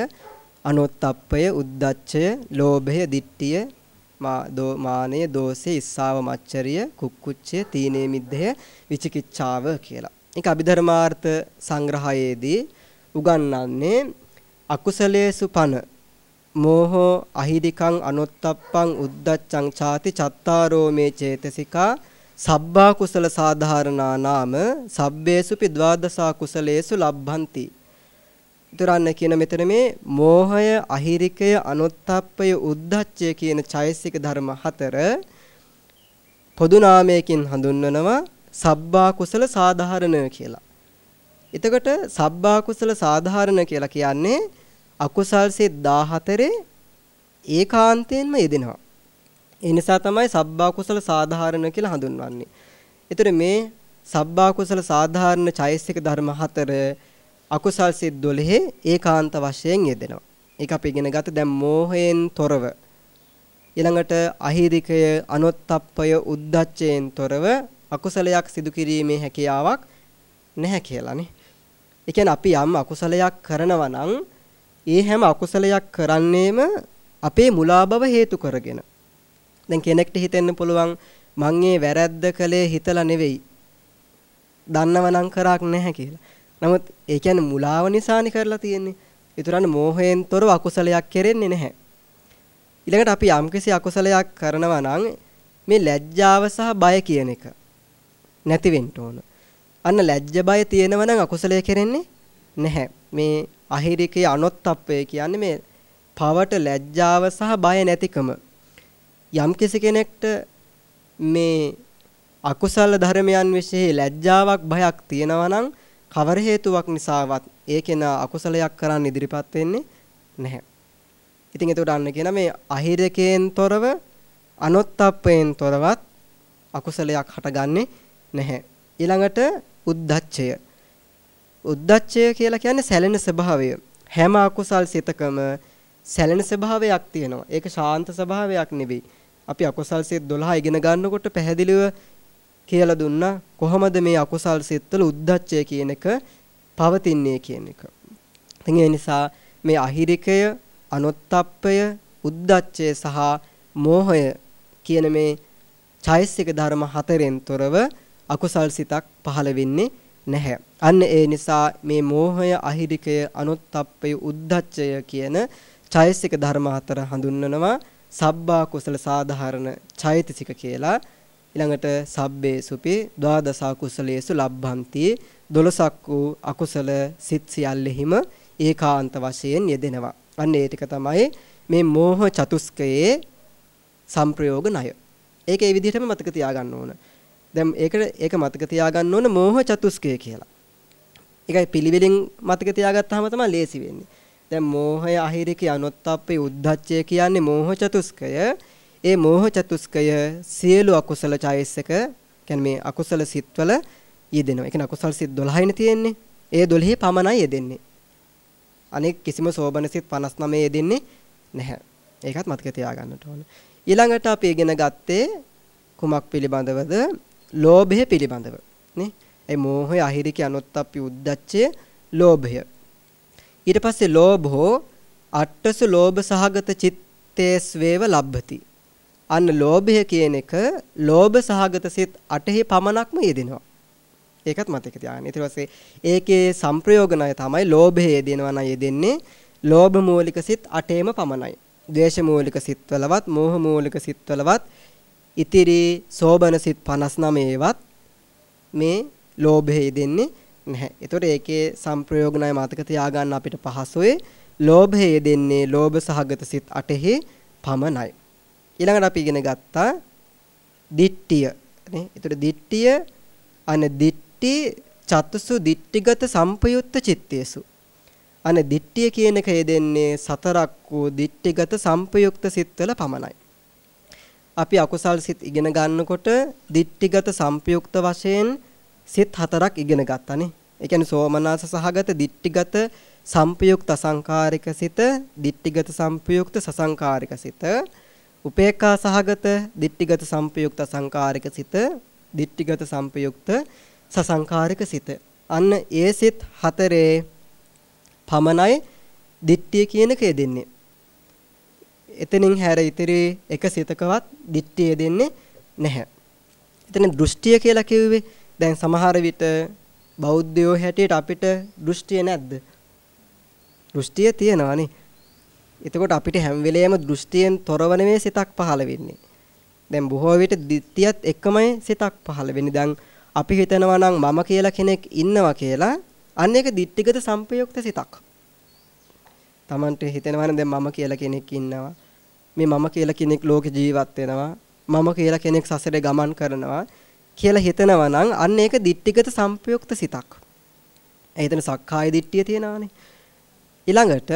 අනොත්ප්පය, උද්දච්චය, ලෝභය, ditthිය, මානය, දෝෂය, ඉස්සාව මච්චරිය, කුක්කුච්චය, තීනේ මිද්දය, විචිකිච්ඡාව කියලා. ඒක අභිධර්මාර්ථ සංග්‍රහයේදී උගන්වන්නේ අකුසලේසු පන මෝහෝ අහිරිකං අනොත්තප්පං උද්දච්චං ചാති චත්තාරෝ මේ චේතසිකා සබ්බා කුසල සාධාරණා නාම සබ්බේසුපි ද්වාදසා කුසලේසු ලබ්භಂತಿ. ඊතරන්න කියන මෙතන මේ මෝහය අහිරිකය අනොත්තප්පය උද්දච්චය කියන චෛසික ධර්ම හතර පොදු නාමයකින් හඳුන්වනවා සබ්බා කුසල සාධාරණ කියලා. එතකොට සබ්බා කුසල සාධාරණ කියලා කියන්නේ අකුසල් සිත් 14 ඒකාන්තයෙන්ම යෙදෙනවා. ඒ නිසා තමයි සබ්බා කුසල සාධාරණ කියලා හඳුන්වන්නේ. ඒතර මේ සබ්බා කුසල සාධාරණ චෛසික ධර්ම හතර අකුසල් සිත් 12 ඒකාන්ත වශයෙන් යෙදෙනවා. ඒක අපි ඉගෙන ගත දැන් මෝහයෙන් තොරව ඊළඟට අහිරිකය අනොත්ප්පය උද්දච්චයෙන් තොරව අකුසලයක් සිදු කිරීමේ හැකියාවක් නැහැ කියලානේ. ඒ කියන්නේ අපි යම් අකුසලයක් කරනවා නම් ඒ හැම අකුසලයක් කරන්නේම අපේ මුලාබව හේතු කරගෙන. දැන් කෙනෙක්ට හිතෙන්න පුළුවන් මං ඒ වැරද්ද කළේ හිතලා නෙවෙයි. දන්නව නම් කරක් නැහැ කියලා. නමුත් ඒ කියන්නේ මුලාව නිසානේ කරලා තියෙන්නේ. ඒතරන්න මෝහයෙන් තොරව අකුසලයක් කෙරෙන්නේ නැහැ. ඊළඟට අපි යම්කිසි අකුසලයක් කරනවා නම් මේ ලැජ්ජාව සහ බය කියන එක නැති වෙන්න ඕන. අන්න ලැජ්ජ බය තියෙනවා නම් අකුසලය කෙරෙන්නේ නැහැ. මේ අහිරිකේ අනොත්ප්පය කියන්නේ මේ පවට ලැජ්ජාව සහ බය නැතිකම. යම් කෙනෙක්ට මේ අකුසල ධර්මයන් વિશે ලැජ්ජාවක් බයක් තියෙනවා නම් කවර හේතුවක් නිසාවත් ඒ කෙනා අකුසලයක් කරන්න ඉදිරිපත් වෙන්නේ නැහැ. ඉතින් එතකොට අන්න කියන මේ අහිරකයෙන් තොරව අනොත්ප්පයෙන් තොරවත් අකුසලයක් හටගන්නේ නැහැ. ඊළඟට උද්දච්චය. උද්දච්චය කියලා කියන්නේ සැලෙන ස්වභාවය. හැම අකුසල් සිතකම සැලෙන ස්වභාවයක් තියෙනවා. ඒක ශාන්ත ස්වභාවයක් නෙවෙයි. අපි අකුසල් සිත 12 ඉගෙන ගන්නකොට පැහැදිලිව කියලා දුන්නා කොහොමද මේ අකුසල් සිත්වල උද්දච්චය කියන එක පවතින්නේ කියන එක. ඉතින් ඒ නිසා මේ අහිරිකය, අනොත්ප්පය, උද්දච්චය සහ මෝහය කියන මේ චෛසික ධර්ම හතරෙන් තොරව අකුසල් සිතක් පහළ වෙන්නේ නැහැ. අන්න ඒ නිසා මේ මෝහය, අහිරිකය, අනුත්ප්පය, උද්ධච්චය කියන චෛසික ධර්ම හතර හඳුන්වනවා සබ්බා කුසල සාධාරණ චෛතසික කියලා. ඊළඟට සබ්බේ සුපි ද්වාදසා කුසලේසු ලබ්භන්ති 12ක් වූ අකුසල සිත් සියල්ලෙහිම ඒකාන්ත වශයෙන් යෙදෙනවා. අන්න ඒ ටික තමයි මේ මෝහ චතුස්කයේ සංප්‍රයෝග ණය. ඒක ඒ විදිහටම මතක තියාගන්න ඕන. දැන් ඒකට ඒක මතක තියාගන්න ඕන මෝහ චතුස්කය කියලා. ඒකයි පිළිවෙලින් මතක තියාගත්තාම තමයි ලේසි වෙන්නේ. දැන් මෝහය අහිරිකේ අනොත්ප්පේ උද්ධච්චය කියන්නේ මෝහ චතුස්කය. ඒ මෝහ චතුස්කය සියලු අකුසල චෛසික කියන්නේ මේ අකුසල සිත්වල යෙදෙනවා. ඒ කියන්නේ අකුසල සිත් 12යිනේ තියෙන්නේ. ඒ 12 පමණයි යෙදෙන්නේ. අනෙක් කිසිම සෝබන සිත් 59 යෙදෙන්නේ නැහැ. ඒකත් මතක තියාගන්නට ඕන. ඊළඟට අපි ඉගෙන ගත්තේ කුමක් පිළිබඳවද? ලෝභය පිළිබඳව. නේ? ඒ මෝහය අහිරික අනොත්ප්පි උද්දච්චය ලෝභය. ඊට පස්සේ ලෝභෝ අට්ඨසු ලෝභ සහගත චිත්තේස් වේව ලබ්භති. අන්න ලෝභය කියන එක ලෝභ සහගත සිත් 8හි පමණක්ම යෙදෙනවා. ඒකත් මතක තියාගන්න. ඊට පස්සේ ඒකේ සංප්‍රයෝගණය තමයි ලෝභය යෙදෙනවා නම් යෙදෙන්නේ ලෝභ මූලික සිත් 8ේම පමණයි. ද්වේෂ මූලික සිත්වලවත් මෝහ මූලික සිත්වලවත් ඉතිරි සෝබන සිත් 59ේවත් මේ ලෝභය යෙදෙන්නේ නැහැ. ඒතකොට ඒකේ සංප්‍රයෝගණය මතක තියාගන්න අපිට පහසුවේ ලෝභය යෙදෙන්නේ ලෝභ සහගත සිත් 8හි පමණයි. ඊළඟට අපි ඉගෙන ගත්තා දිට්ඨිය නේ. ඒතකොට දිට්ඨිය අන දිට්ඨි චතුසු දිට්ඨිගත සම්පයුත්ත චිත්තේසු. අන දිට්ඨිය කියන එක යෙදෙන්නේ සතරක් වූ දිට්ඨිගත සම්පයුක්ත සිත්වල පමණයි. අපි අකුසල් සිත් ඉගෙන ගන්නකොට දිට්ඨිගත සම්පයුක්ත වශයෙන් සිත් හතරක් ඉගෙන ගත්තානේ. ඒ කියන්නේ සෝමනාස සහගත දිට්ඨිගත සම්පයුක්ත සංකාරික සිත, දිට්ඨිගත සම්පයුක්ත සසංකාරික සිත, උපේක්ඛා සහගත දිට්ඨිගත සම්පයුක්ත සංකාරික සිත, දිට්ඨිගත සම්පයුක්ත සසංකාරික සිත. අන්න ඒ සිත් හතරේ පමණයි දිට්ඨිය කියන කේ දෙන්නේ. එතනින් හැර ඉතිරි එක සිතකවත් දිට්ඨිය දෙන්නේ නැහැ. එතන දෘෂ්ටිය කියලා කිව්වේ දැන් සමහර විට බෞද්ධයෝ හැටියට අපිට දෘෂ්ටිය නැද්ද? දෘෂ්ටිය තියෙනවානේ. එතකොට අපිට හැම වෙලේම දෘෂ්ටියෙන් තොරව නෙමෙයි සිතක් පහළ වෙන්නේ. දැන් බොහෝ විට ditthiyat එකමයි සිතක් පහළ වෙන්නේ. දැන් අපි හිතනවා නම් මම කියලා කෙනෙක් ඉන්නවා කියලා අන්න ඒක ditthිගත සංපයුක්ත සිතක්. Tamante හිතෙනවා දැන් මම කියලා කෙනෙක් ඉන්නවා. මේ මම කියලා කෙනෙක් ලෝක ජීවත් වෙනවා. මම කියලා කෙනෙක් සසරේ ගමන් කරනවා කියලා හිතනවා නම් අන්න ඒක ditthිගත සංපයුක්ත සිතක්. ඒ හිතන සක්කාය දිට්ඨිය තියෙනවානේ. ඊළඟට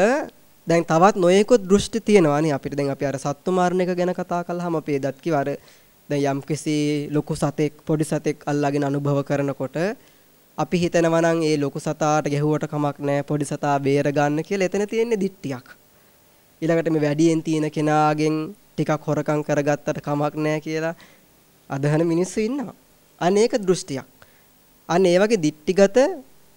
දැන් තවත් නොයෙකුත් දෘෂ්ටි තියෙනවානේ අපිට දැන් අපි අර සත්තු මරණ එක ගැන කතා කළාම අපි එදත් කිව්වා අර දැන් යම්කිසි ලොකු සතෙක් පොඩි සතෙක් අල්ලාගෙන අනුභව කරනකොට අපි හිතනවා නම් ඒ ලොකු සතාට ගැහුවට කමක් නැහැ පොඩි සතා බේර ගන්න කියලා එතන තියෙන්නේ දිට්ටියක්. ඊළඟට මේ වැඩියෙන් තියෙන කෙනාගෙන් ටිකක් හොරකම් කරගත්තට කමක් නැහැ කියලා අදහන මිනිස්සු ඉන්නවා. අනේක දෘෂ්ටියක්. අන්න ඒ වගේ දිට්ටිගත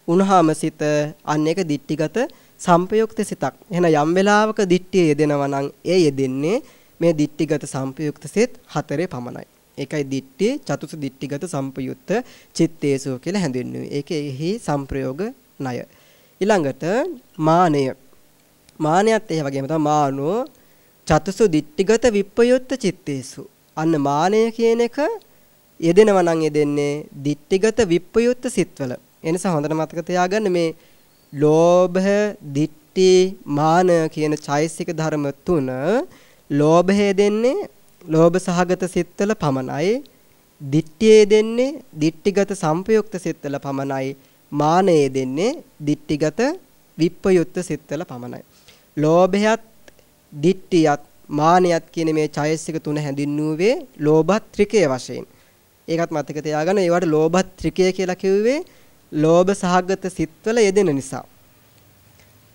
උනහාම සිත අන්න ඒක දිට්ටිගත සම්පයුක්ත සිතක්. එහෙනම් යම් වෙලාවක දිට්ඨිය යෙදෙනවා නම් ඒ යෙදෙන්නේ මේ දිට්ඨිගත සම්පයුක්ත සිත හතරේ පමණයි. ඒකයි දිට්ඨි චතුස දිට්ඨිගත සම්පයුක්ත චිත්තේසෝ කියලා හැඳින්වුවේ. ඒකෙහි සංප්‍රයෝග ණය. ඊළඟට මානය. මානයත් ඒ වගේම තමයි මානෝ චතුසු දිට්ඨිගත විප්පයුත්ත චිත්තේසු. අන්න මානය කියන එක යෙදෙනවා නම් යෙදෙන්නේ දිට්ඨිගත විප්පයුත්ත සිත්වල. ඒ නිසා හොඳට මතක තියාගන්න මේ ලෝභ, ditthi, මාන කියන චෛසික ධර්ම තුන ලෝභය දෙන්නේ ලෝභ සහගත සිත්වල පමණයි. ditthියේ දෙන්නේ ditthිගත සංපයුක්ත සිත්වල පමණයි. මානයේ දෙන්නේ ditthිගත විප්පයුක්ත සිත්වල පමණයි. ලෝභයත්, ditthියත්, මානයත් කියන මේ චෛසික තුන හැඳින්වුවේ ලෝභත්‍රිකය වශයෙන්. ඒකත් මතක තියාගන්න. ඒවට ලෝභත්‍රිකය කියලා කිව්වේ ලෝභ සහගත සිත්වල යෙදෙන නිසා.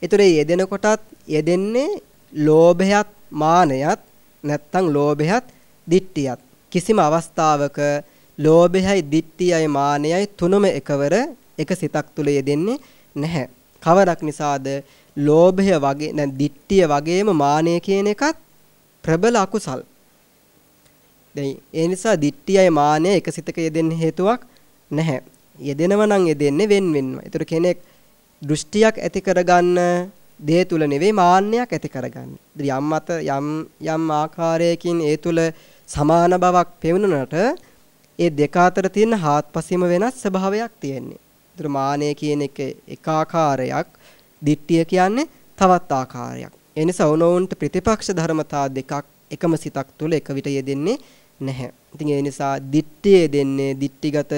ඒතර යෙදෙන කොටත් යෙදෙන්නේ ලෝභයත් මානයත් නැත්තම් ලෝභයත් දිට්ඨියත්. කිසිම අවස්ථාවක ලෝභයයි දිට්ඨියයි මානයයි තුනම එකවර එක සිතක් තුල යෙදෙන්නේ නැහැ. කවරක් නිසාද ලෝභය වගේ නැන් දිට්ඨිය වගේම මානය කියන එකත් ප්‍රබල අකුසල්. දැන් ඒ නිසා දිට්ඨියයි මානය එක සිතක යෙදෙන්න හේතුවක් නැහැ. යෙදෙනව නම් යෙදෙන්නේ වෙන් වෙන්ව. ඒතර කෙනෙක් දෘෂ්ටියක් ඇති කරගන්න දේ තුල නෙවෙයි මාන්නයක් ඇති කරගන්න. යම් මත යම් යම් ආකාරයකින් ඒ තුල සමාන බවක් පෙවුනනට ඒ දෙක අතර තියෙන හාත්පසීම වෙනස් ස්වභාවයක් තියෙන්නේ. ඒතර මානය කියන එක එක ආකාරයක්, දිට්ඨිය කියන්නේ තවත් ආකාරයක්. ඒ නිසා උනෝන්ට ප්‍රතිපක්ෂ ධර්මතා දෙකක් එකම සිතක් තුල එක විට යෙදෙන්නේ නැහැ. ඉතින් ඒ නිසා දිට්ඨිය දෙන්නේ දිට්ඨිගත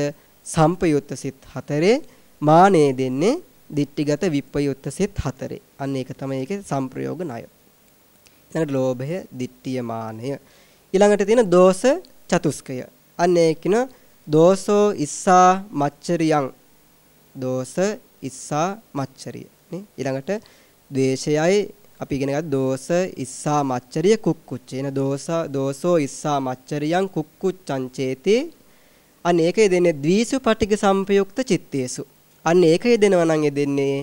සම්පයුත්ත සිත් හතරේ මානෙ දෙන්නේ දිට්ඨිගත විප්පයුත්ත සිත් හතරේ. අන්න ඒක තමයි ඒකේ සංප්‍රයෝග ණය. ඊළඟට ලෝභය, දිට්ඨිය මානය. ඊළඟට තියෙන දෝෂ චතුස්කය. අන්න ඒකින දෝසෝ ඉස්සා මච්චරියං. දෝෂ ඉස්සා මච්චරිය. නේ ඊළඟට ද්වේෂයයි අපි ඉගෙන ගත්ත දෝස ඉස්සා මච්චරිය කුක්කුච්ච. එන දෝස දෝසෝ ඉස්සා මච්චරියං කුක්කුච්චං චේති. අන්න ඒකේ දෙන්නේ ද්විසු පටික සම්පයුක්ත චිත්තේසු. අන්න ඒකේ දෙනවා නම් එදෙන්නේ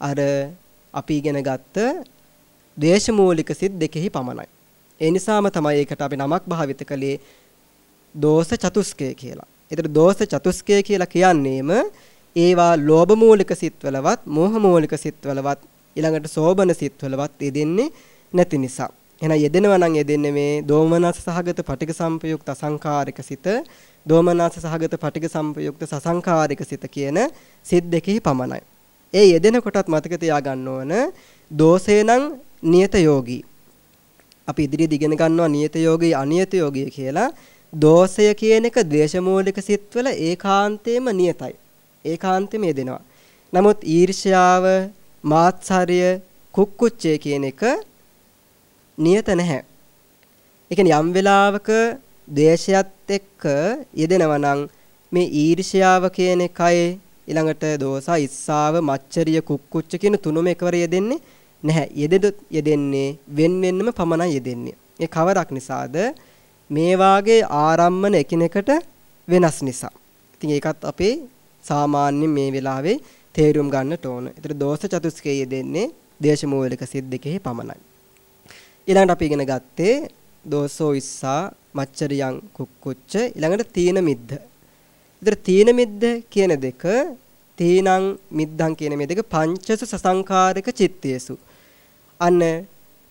අර අපි ඉගෙන ගත්ත ද්වේෂමූලික සිත් දෙකෙහි පමණයි. ඒ නිසාම තමයි ඒකට අපි නමක් භාවිත කළේ දෝෂ චතුස්කය කියලා. ඒතර දෝෂ චතුස්කය කියලා කියන්නේම ඒවා ලෝභ මූලික සිත්වලවත්, මෝහ මූලික සිත්වලවත්, ඊළඟට සෝබන සිත්වලවත් යෙදෙන්නේ නැති නිසා. එහෙනම් යෙදෙනවා නම් යෙදෙන්නේ මේ දෝමනස සහගත පටික සම්පයුක්ත අසංකාරික සිත, දෝමනස සහගත පටික සම්පයුක්ත සසංකාරික සිත කියන සිත් දෙකෙහි පමණයි. ඒ යෙදෙන කොටත් මතක තියාගන්න ඕන දෝෂේ නම් නියත යෝගී. අපි ඉදිරියේදී ඉගෙන ගන්නවා නියත යෝගී අනියත යෝගී කියලා. දෝෂය කියන එක ද්වේෂමූලික සිත්වල ඒකාන්තයෙන්ම නියතයි. ඒකාන්තෙම යෙදෙනවා. නමුත් ඊර්ෂ්‍යාව, මාත්සාරය, කුක්කුච්චය කියන එක නියත නැහැ. ඒ කියන්නේ යම් වෙලාවක ද්වේෂයත් එක්ක යෙදෙනවා නම් මේ ඊර්ෂ්‍යාව කියන එකයි ඊළඟට දෝසා ඉස්සාව මච්චරිය කුක්කුච්ච කියන තුනම එකවර යෙදෙන්නේ නැහැ. යෙදෙද යෙදෙන්නේ වෙන වෙන්නම පමණයි යෙදෙන්නේ. ඒ කවරක් නිසාද? මේ වාගේ ආරම්මන එකිනෙකට වෙනස් නිසා. ඉතින් ඒකත් අපේ සාමාන්‍යයෙන් මේ වෙලාවේ තේරුම් ගන්නට ඕන. ඒතර දෝෂ චතුස්කයේ යෙදෙන්නේ දේශමූලික සිත් දෙකෙහි පමණයි. ඊළඟට අපි ඉගෙන ගත්තේ දෝසෝ ඉස්සා මච්චරියං කුක්කුච්ච ඊළඟට තීන මිද්ද. ඒතර තීන මිද්ද කියන දෙක තීනං මිද්දං කියන මේ දෙක පංචස සසංකාරික චිත්තේසු. අන්න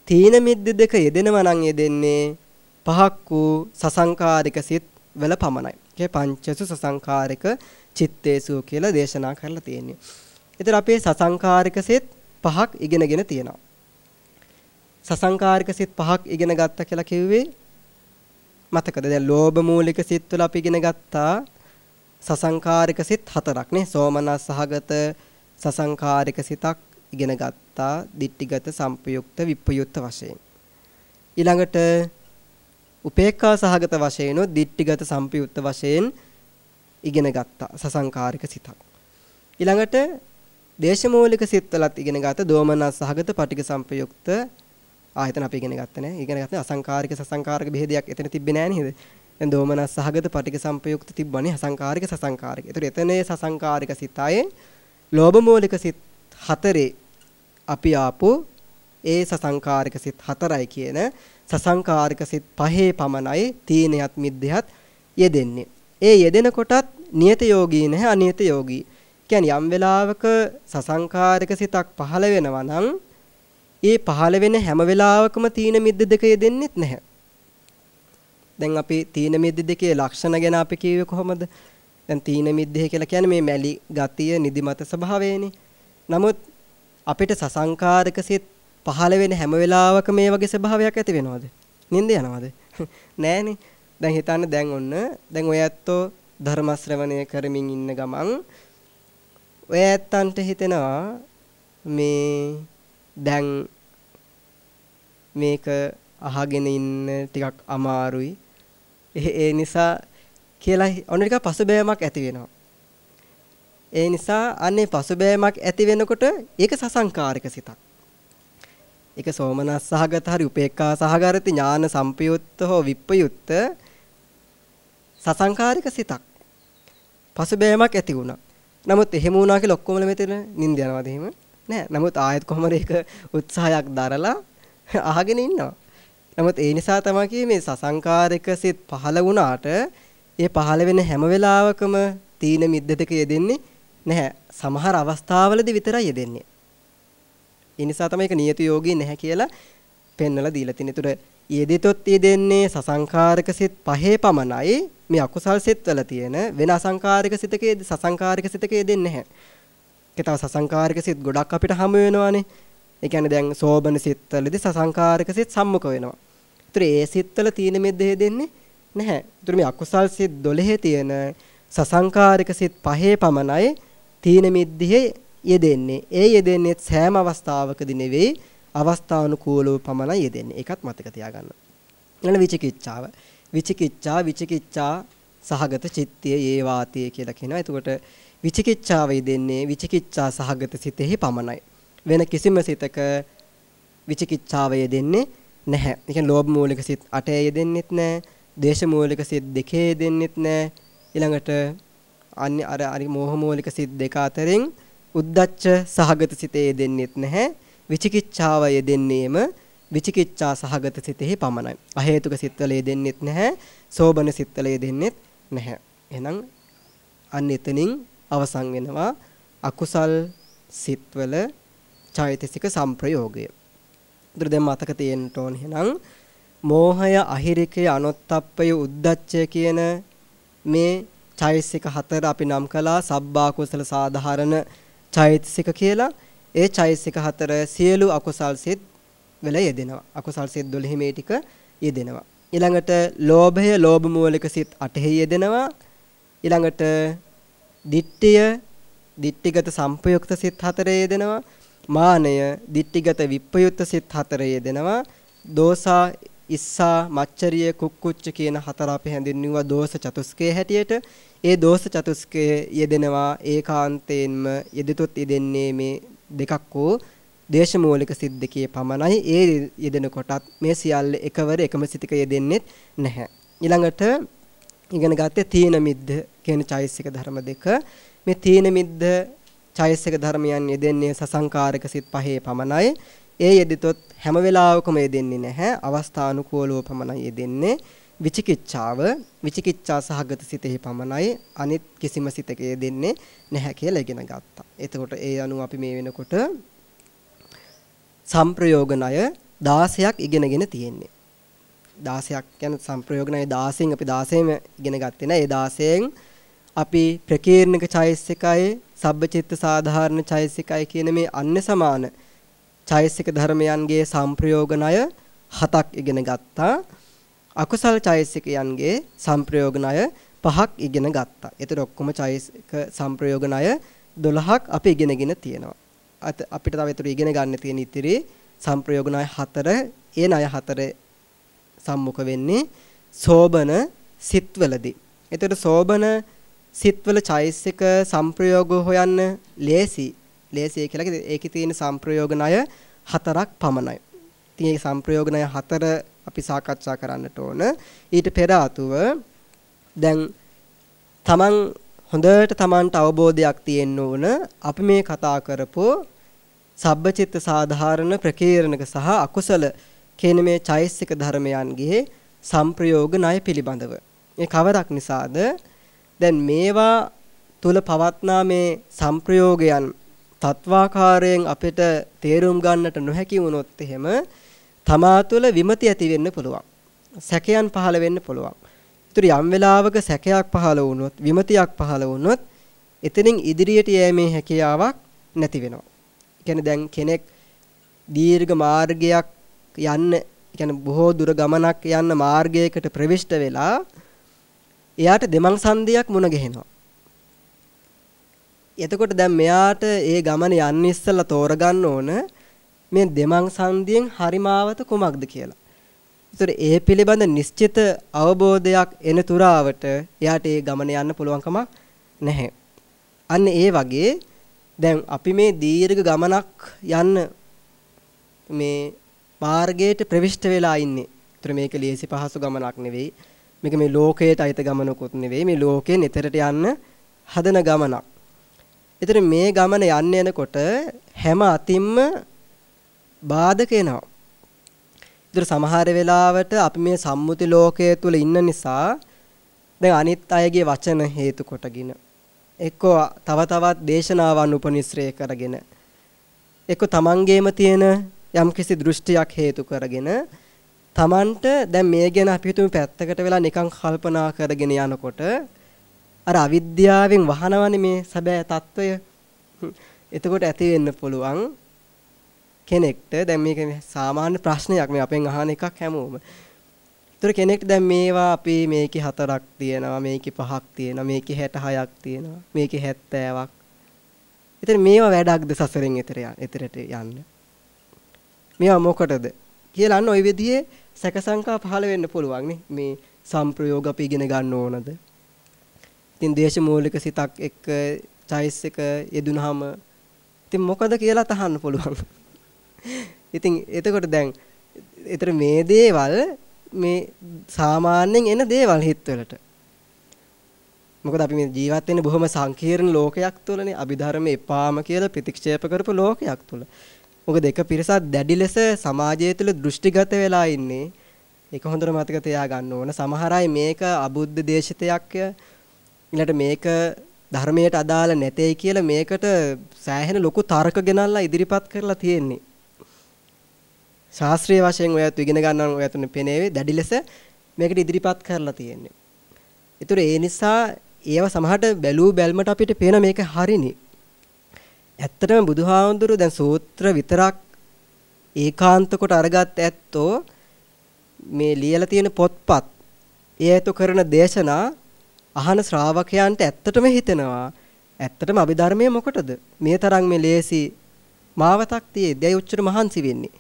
තීන මිද්ද දෙක යෙදෙනවා නම් යෙදෙන්නේ පහක් වූ සසංකාරික සිත් වල පමණයි. ඒ පංචසු සසංකාරික චිත්තේසු කියලා දේශනා කරලා තියෙන්නේ. ඒතර අපේ සසංකාරික සිත් පහක් ඉගෙනගෙන තියෙනවා. සසංකාරික සිත් පහක් ඉගෙන ගත්තා කියලා කිව්වේ මතකද? දැන් ලෝභ මූලික සිත් වල අපි ඉගෙන ගත්තා සසංකාරික සිත් හතරක් නේ. සෝමනස් සහගත සසංකාරික සිතක් ඉගෙන ගත්තා. ditthිගත සම්පයුක්ත විප්පයුක්ත වශයෙන්. ඊළඟට උපේක්ඛා සහගත වශයෙන් ditthිගත සම්පයුක්ත වශයෙන් ඉගෙන ගත්තා සසංකාරික සිතක්. ඊළඟට දේශමූලික සිත්වලත් ඉගෙන ගත්ත දෝමනස් සහගත පටික සම්පයුක්ත ආයතන අපි ඉගෙන ගත්ත නෑ. ඉගෙන ගත්ත අසංකාරික සසංකාරික බෙහෙදයක් එතන තිබ්බේ නෑ නේද? දැන් දෝමනස් සහගත පටික සම්පයුක්ත තිබ්බනේ අසංකාරික සසංකාරික. ඒතර එතනේ සසංකාරික සිතයි ලෝභ මූලික සිත් හතරේ අපි ආපු ඒ සසංකාරික සිත් හතරයි කියන සසංකාරික සිත් පහේ පමණයි තීනයත් මිද්දයත් යෙදෙන්නේ. ඒ යෙදෙන කොටත් නියත යෝගී නැහැ අනියත යෝගී. කියන්නේ යම් වෙලාවක සසංකාරික සිතක් පහළ වෙනවා නම් ඒ පහළ වෙන හැම වෙලාවකම තීන මිද්ද දෙක යෙදෙන්නෙත් නැහැ. දැන් අපි තීන මිද්ද දෙකේ ලක්ෂණ ගැන අපි කිව්වේ කොහොමද? දැන් තීන මිද්දේ කියලා කියන්නේ මේ මැලි ගතිය නිදිමත ස්වභාවයනේ. නමුත් අපිට සසංකාරක සිත් පහළ වෙන හැම වෙලාවකම මේ වගේ ස්වභාවයක් ඇති වෙනවද? නින්ද යනවද? නෑනේ. දැන් හිතන්න දැන් ඔන්න දැන් ඔය ඇත්තෝ ධර්ම ශ්‍රවණය කරමින් ඉන්න ගමන් ඔය ඇත්තන්ට හිතෙනවා මේ දැන් මේක අහගෙන ඉන්න ටිකක් අමාරුයි ඒ නිසා කියලා ඔන්න ටිකක් පසුබෑමක් ඇති වෙනවා ඒ නිසා අන්නේ පසුබෑමක් ඇති වෙනකොට ඒක සසංකාරික සිතක් ඒක සෝමනස් සහගත හරි උපේක්ඛා සහගත ඥාන සම්පයුත්ත හෝ විප්පයුත්ත සසංකාරික සිතක්. පසුබෑමක් ඇති වුණා. නමුත් එහෙම වුණා කියලා ඔක්කොම මෙතන නිින්ද යනවාද එහෙම? නෑ. නමුත් ආයෙත් කොහොමද ඒක උත්සාහයක් දරලා අහගෙන ඉන්නවා. නමුත් ඒ නිසා තමයි මේ සසංකාරික සිත් පහළ වුණාට ඒ පහළ වෙන හැම වෙලාවකම තීන මිද්ද දෙක යෙදෙන්නේ නැහැ. සමහර අවස්ථාවලදී විතරයි යෙදෙන්නේ. ඒ නිසා තමයි ඒක නියත යෝගී නැහැ කියලා පෙන්වලා දීලා තියෙන්නේ. ඒතර යෙදෙතොත් යෙදෙන්නේ සසංකාරක සිත් පහේ පමණයි. මේ අකුසල් සිත්වල තියෙන වෙන අසංකාරික සිතකේ සසංකාරික සිතකේ දෙන්නේ නැහැ. ඒක තව සසංකාරික සිත් ගොඩක් අපිට හමු වෙනවානේ. ඒ කියන්නේ දැන් සෝබන සිත්වලදී සසංකාරික සිත් සම්මුඛ වෙනවා. ඒතර ඒ සිත්වල තියෙන මෙද්ද හේදෙන්නේ නැහැ. ඒතර මේ අකුසල් සිත් 12 තියෙන සසංකාරික සිත් පහේ පමණයි තීන මිද්දෙහි යෙදෙන්නේ. ඒ යෙදෙන්නේ සෑම අවස්ථාවකදී නෙවෙයි අවස්ථානුකූලව පමණයි යෙදෙන්නේ. ඒකත් මතක තියාගන්න. ඊළඟ විචිකිච්ඡාව. විචිකිච්ඡා විචිකිච්ඡා සහගත චිත්තය ඒ වාතය කියලා කියනවා. එතකොට විචිකිච්ඡාව යෙදෙන්නේ විචිකිච්ඡා සහගත සිතෙහි පමණයි. වෙන කිසිම සිතක විචිකිච්ඡාව යෙදෙන්නේ නැහැ. ඒ කියන්නේ ලෝභ මූලික සිත් 8 යෙදෙන්නෙත් නැහැ. දේශ මූලික සිත් දෙකේ යෙදෙන්නෙත් නැහැ. ඊළඟට අන්‍ය අර අර මෝහ මූලික සිත් දෙක අතරින් උද්දච්ච සහගත සිතේ යෙදෙන්නෙත් නැහැ. විචිකිච්ඡාව යෙදෙන්නේම විචිකිච්ඡා සහගත සිතෙහි පමණයි. අහේතුක සිත්වල යෙදෙන්නෙත් නැහැ. සෝබන සිත්වල යෙදෙන්නෙත් නැහැ. එහෙනම් අන්න එතනින් අවසන් වෙනවා අකුසල් සිත්වල චෛතසික සංප්‍රයෝගය. උතර දැන් මතක තියෙන්න ඕන එහෙනම් මෝහය අහිරිකය අනොත්තප්පය උද්දච්චය කියන මේ චෛතසික හතර අපි නම් කළා සබ්බා කුසල සාධාරණ චෛතසික කියලා. ඒ චෛතසික හතර සියලු අකුසල් සිත් වල යෙදෙනවා. අකුසල් සිත් 12 මේ ටික යෙදෙනවා. ඊළඟට ලෝභය ලෝභ මූලික සිත් 8 යෙදෙනවා. ඊළඟට දිට්ඨිය දිට්ඨිගත සංපයුක්ත සිත් 4 යෙදෙනවා. මානය දිට්ඨිගත විප්පයුක්ත සිත් 4 යෙදෙනවා. දෝසා ඉස්සා මච්චරිය කුක්කුච්ච කියන හතර අපි හැඳින්වුවා දෝෂ චතුස්කයේ හැටියට ඒ දෝෂ චතුස්කයේ යෙදෙනවා ඒකාන්තයෙන්ම යෙදෙතොත් යෙදෙන්නේ මේ දෙකක් වූ දේශමූලික සිද්දකයේ පමණයි ඒ යෙදෙන කොටත් මේ සියල්ල එකවර එකම සිතක යෙදෙන්නේ නැහැ ඊළඟට ඉගෙන ගත්තේ තීන මිද්ද කියන චෛසික ධර්ම දෙක මේ තීන මිද්ද චෛසික ධර්මයන් යෙදෙන්නේ සසංකාරක සිත් පහේ පමණයි ඒ යෙදිතොත් හැම වෙලාවකම යෙදෙන්නේ නැහැ අවස්ථානුකූලව පමණයි යෙදෙන්නේ විචිකිච්ඡාව විචිකිච්ඡා සහගත සිතෙහි පමණයි අනිත් කිසිම සිතක යෙදෙන්නේ නැහැ කියලා ඉගෙන ගත්තා. එතකොට ඒ අනුව අපි මේ වෙනකොට සම්ප්‍රයෝග ණය 16ක් ඉගෙනගෙන තියෙන්නේ. 16ක් කියන්නේ සම්ප්‍රයෝග ණය 16න් අපි 16ම ඉගෙන ගත්තේ නෑ. ඒ 16න් අපි ප්‍රකීර්ණක චෛසිකය, සබ්බචිත්ත සාධාරණ චෛසිකය කියන මේ අන්‍ය සමාන චෛසික ධර්මයන්ගේ සම්ප්‍රයෝග ණය හතක් ඉගෙන ගත්තා. අකුසල චෛසිකයන්ගේ සම්ප්‍රයෝග ණය පහක් ඉගෙන ගත්තා. ඒතර ඔක්කොම චෛසික සම්ප්‍රයෝග ණය 12ක් අපි ඉගෙනගෙන තියෙනවා. අපිට තව ඒතර ඉගෙන ගන්න තියෙන ඉතිරි සම්ප්‍රයෝග ණය 4 ඒ ණය 4 සම්මුඛ වෙන්නේ සෝබන සිත්වලදී. ඒතර සෝබන සිත්වල චෛසික සම්ප්‍රයෝග හොයන්න ලේසි ලේසිය කියලා ඒකේ තියෙන සම්ප්‍රයෝග ණය හතරක් පමණයි. ඉතින් මේ සම්ප්‍රයෝග ණය හතර අපි සාකච්ඡා කරන්නට ඕන. ඊට පෙර ආතුව දැන් තමන් හොඳට තමන්ට අවබෝධයක් තියෙන්න ඕන අපි මේ කතා කරපු සබ්බචිත්ත සාධාරණ ප්‍රකීර්ණක සහ අකුසල කියන මේ චෛසික ධර්මයන්ගේ සම්ප්‍රයෝග ණය පිළිබඳව. මේ කවරක් නිසාද? දැන් මේවා තුල පවත්නා මේ සම්ප්‍රයෝගයන් තත්වාකාරයෙන් අපිට තේරුම් ගන්නට නොහැකි වුණොත් එහෙම තමා තුළ විමති ඇති වෙන්න පුළුවන්. සැකයන් පහළ වෙන්න පුළුවන්. ඒතර යම් වෙලාවක සැකයක් පහළ වුණොත් විමතියක් පහළ වුණොත් එතනින් ඉදිරියට යෑමේ හැකියාවක් නැති වෙනවා. කියන්නේ දැන් කෙනෙක් දීර්ඝ මාර්ගයක් යන්න කියන්නේ බොහෝ දුර ගමනක් යන්න මාර්ගයකට ප්‍රවිෂ්ඨ වෙලා එයාට දෙමං සන්ධියක් මුණ ගැහෙනවා. එතකොට දැන් මෙයාට ඒ ගමන යන්න ඉස්සෙල්ලා තෝරගන්න ඕන මේ දෙමං සංදියෙන් හරිමාවත කුමක්ද කියලා. ඒතර ඒ පිළිබඳ නිශ්චිත අවබෝධයක් එන තුරාවට එයාට ඒ ගමන යන්න පුළුවන්කම නැහැ. අන්න ඒ වගේ දැන් අපි මේ දීර්ඝ ගමනක් යන්න මේ මාර්ගයට ප්‍රවිෂ්ඨ වෙලා ඉන්නේ. ඒතර මේක ලේසි පහසු ගමනක් නෙවෙයි. මේක මේ ලෝකයට අයිත ගමනකුත් නෙවෙයි. මේ ලෝකයෙන් එතරට යන්න හදන ගමනක්. ඒතර මේ ගමන යන්න යනකොට හැම අතින්ම බාධක එනවා. ඒතර සමහර වෙලාවට අපි මේ සම්මුති ලෝකයේ තුල ඉන්න නිසා දැන් අනිත් අයගේ වචන හේතු කොටගෙන එක්කෝ තව තවත් දේශනාවන් උපනිශ්‍රය කරගෙන එක්කෝ තමන්ගේම තියෙන යම්කිසි දෘෂ්ටියක් හේතු කරගෙන Tamanට දැන් මේ ගැන අපි හිතමු පැත්තකට වෙලා නිකන් කල්පනා කරගෙන යනකොට අර අවිද්‍යාවෙන් වහනවනේ මේ සැබෑ తত্ত্বය. එතකොට ඇති වෙන්න පුළුවන් කෙනෙක්ට දැන් මේක සාමාන්‍ය ප්‍රශ්නයක් මේ අපෙන් අහන එකක් හැමෝම. ඒතර කෙනෙක්ට දැන් මේවා අපි මේකේ හතරක් තියෙනවා මේකේ පහක් තියෙනවා මේකේ 66ක් තියෙනවා මේකේ 70ක්. ඒතර මේවා වැඩක්ද සසරෙන් ඈතට යන්න? මේවා මොකටද කියලා අන්න ওই විදිහේ සැකසංකා පහළ වෙන්න පුළුවන් මේ සම්ප්‍රයෝග අපි ඉගෙන ගන්න ඕනද ඉතින් දේශ මූලික සිතක් එක්ක චයිස් එක යෙදුනහම ඉතින් මොකද කියලා තහන්න පුළුවන්. ඉතින් එතකොට දැන් ඒතර මේ දේවල් මේ සාමාන්‍යයෙන් එන දේවල් හිතවලට. මොකද අපි මේ ජීවත් වෙන්නේ බොහොම සංකීර්ණ ලෝකයක් තුළනේ අභිධර්ම එපාම කියලා ප්‍රතික්ෂේප කරපු ලෝකයක් තුළ. මොකද එක පිරිසක් දැඩි ලෙස සමාජය තුළ දෘෂ්ටිගත වෙලා ඉන්නේ. ඒක හොඳට මතක තියාගන්න ඕන. සමහර අය මේක අබුද්ධ දේශිතයක් ඊළඟට මේක ධර්මයට අදාළ නැtei කියලා මේකට සෑහෙන ලොකු තර්ක ගෙනල්ලා ඉදිරිපත් කරලා තියෙන්නේ. ශාස්ත්‍රීය වශයෙන් ඔයත් ඉගෙන ගන්න ඔයතුනේ පෙනේවේ දැඩි ලෙස මේකට ඉදිරිපත් කරලා තියෙන්නේ. ඒතර ඒ නිසා ඒව සමහරට බැලූ බැල්මට අපිට පේන මේක හරිනේ. ඇත්තටම බුදුහාමුදුරු දැන් සූත්‍ර විතරක් ඒකාන්ත කොට අරගත් ඇත්තෝ මේ ලියලා තියෙන පොත්පත් ඒ ඇතෝ කරන දේශනා අහන ශ්‍රාවකයන්ට ඇත්තටම හිතෙනවා ඇත්තටම අභිධර්මයේ මොකටද මේ තරම් මේ ලේසි මාවතක් තියේදී අය උච්චර මහන්සි වෙන්නේ.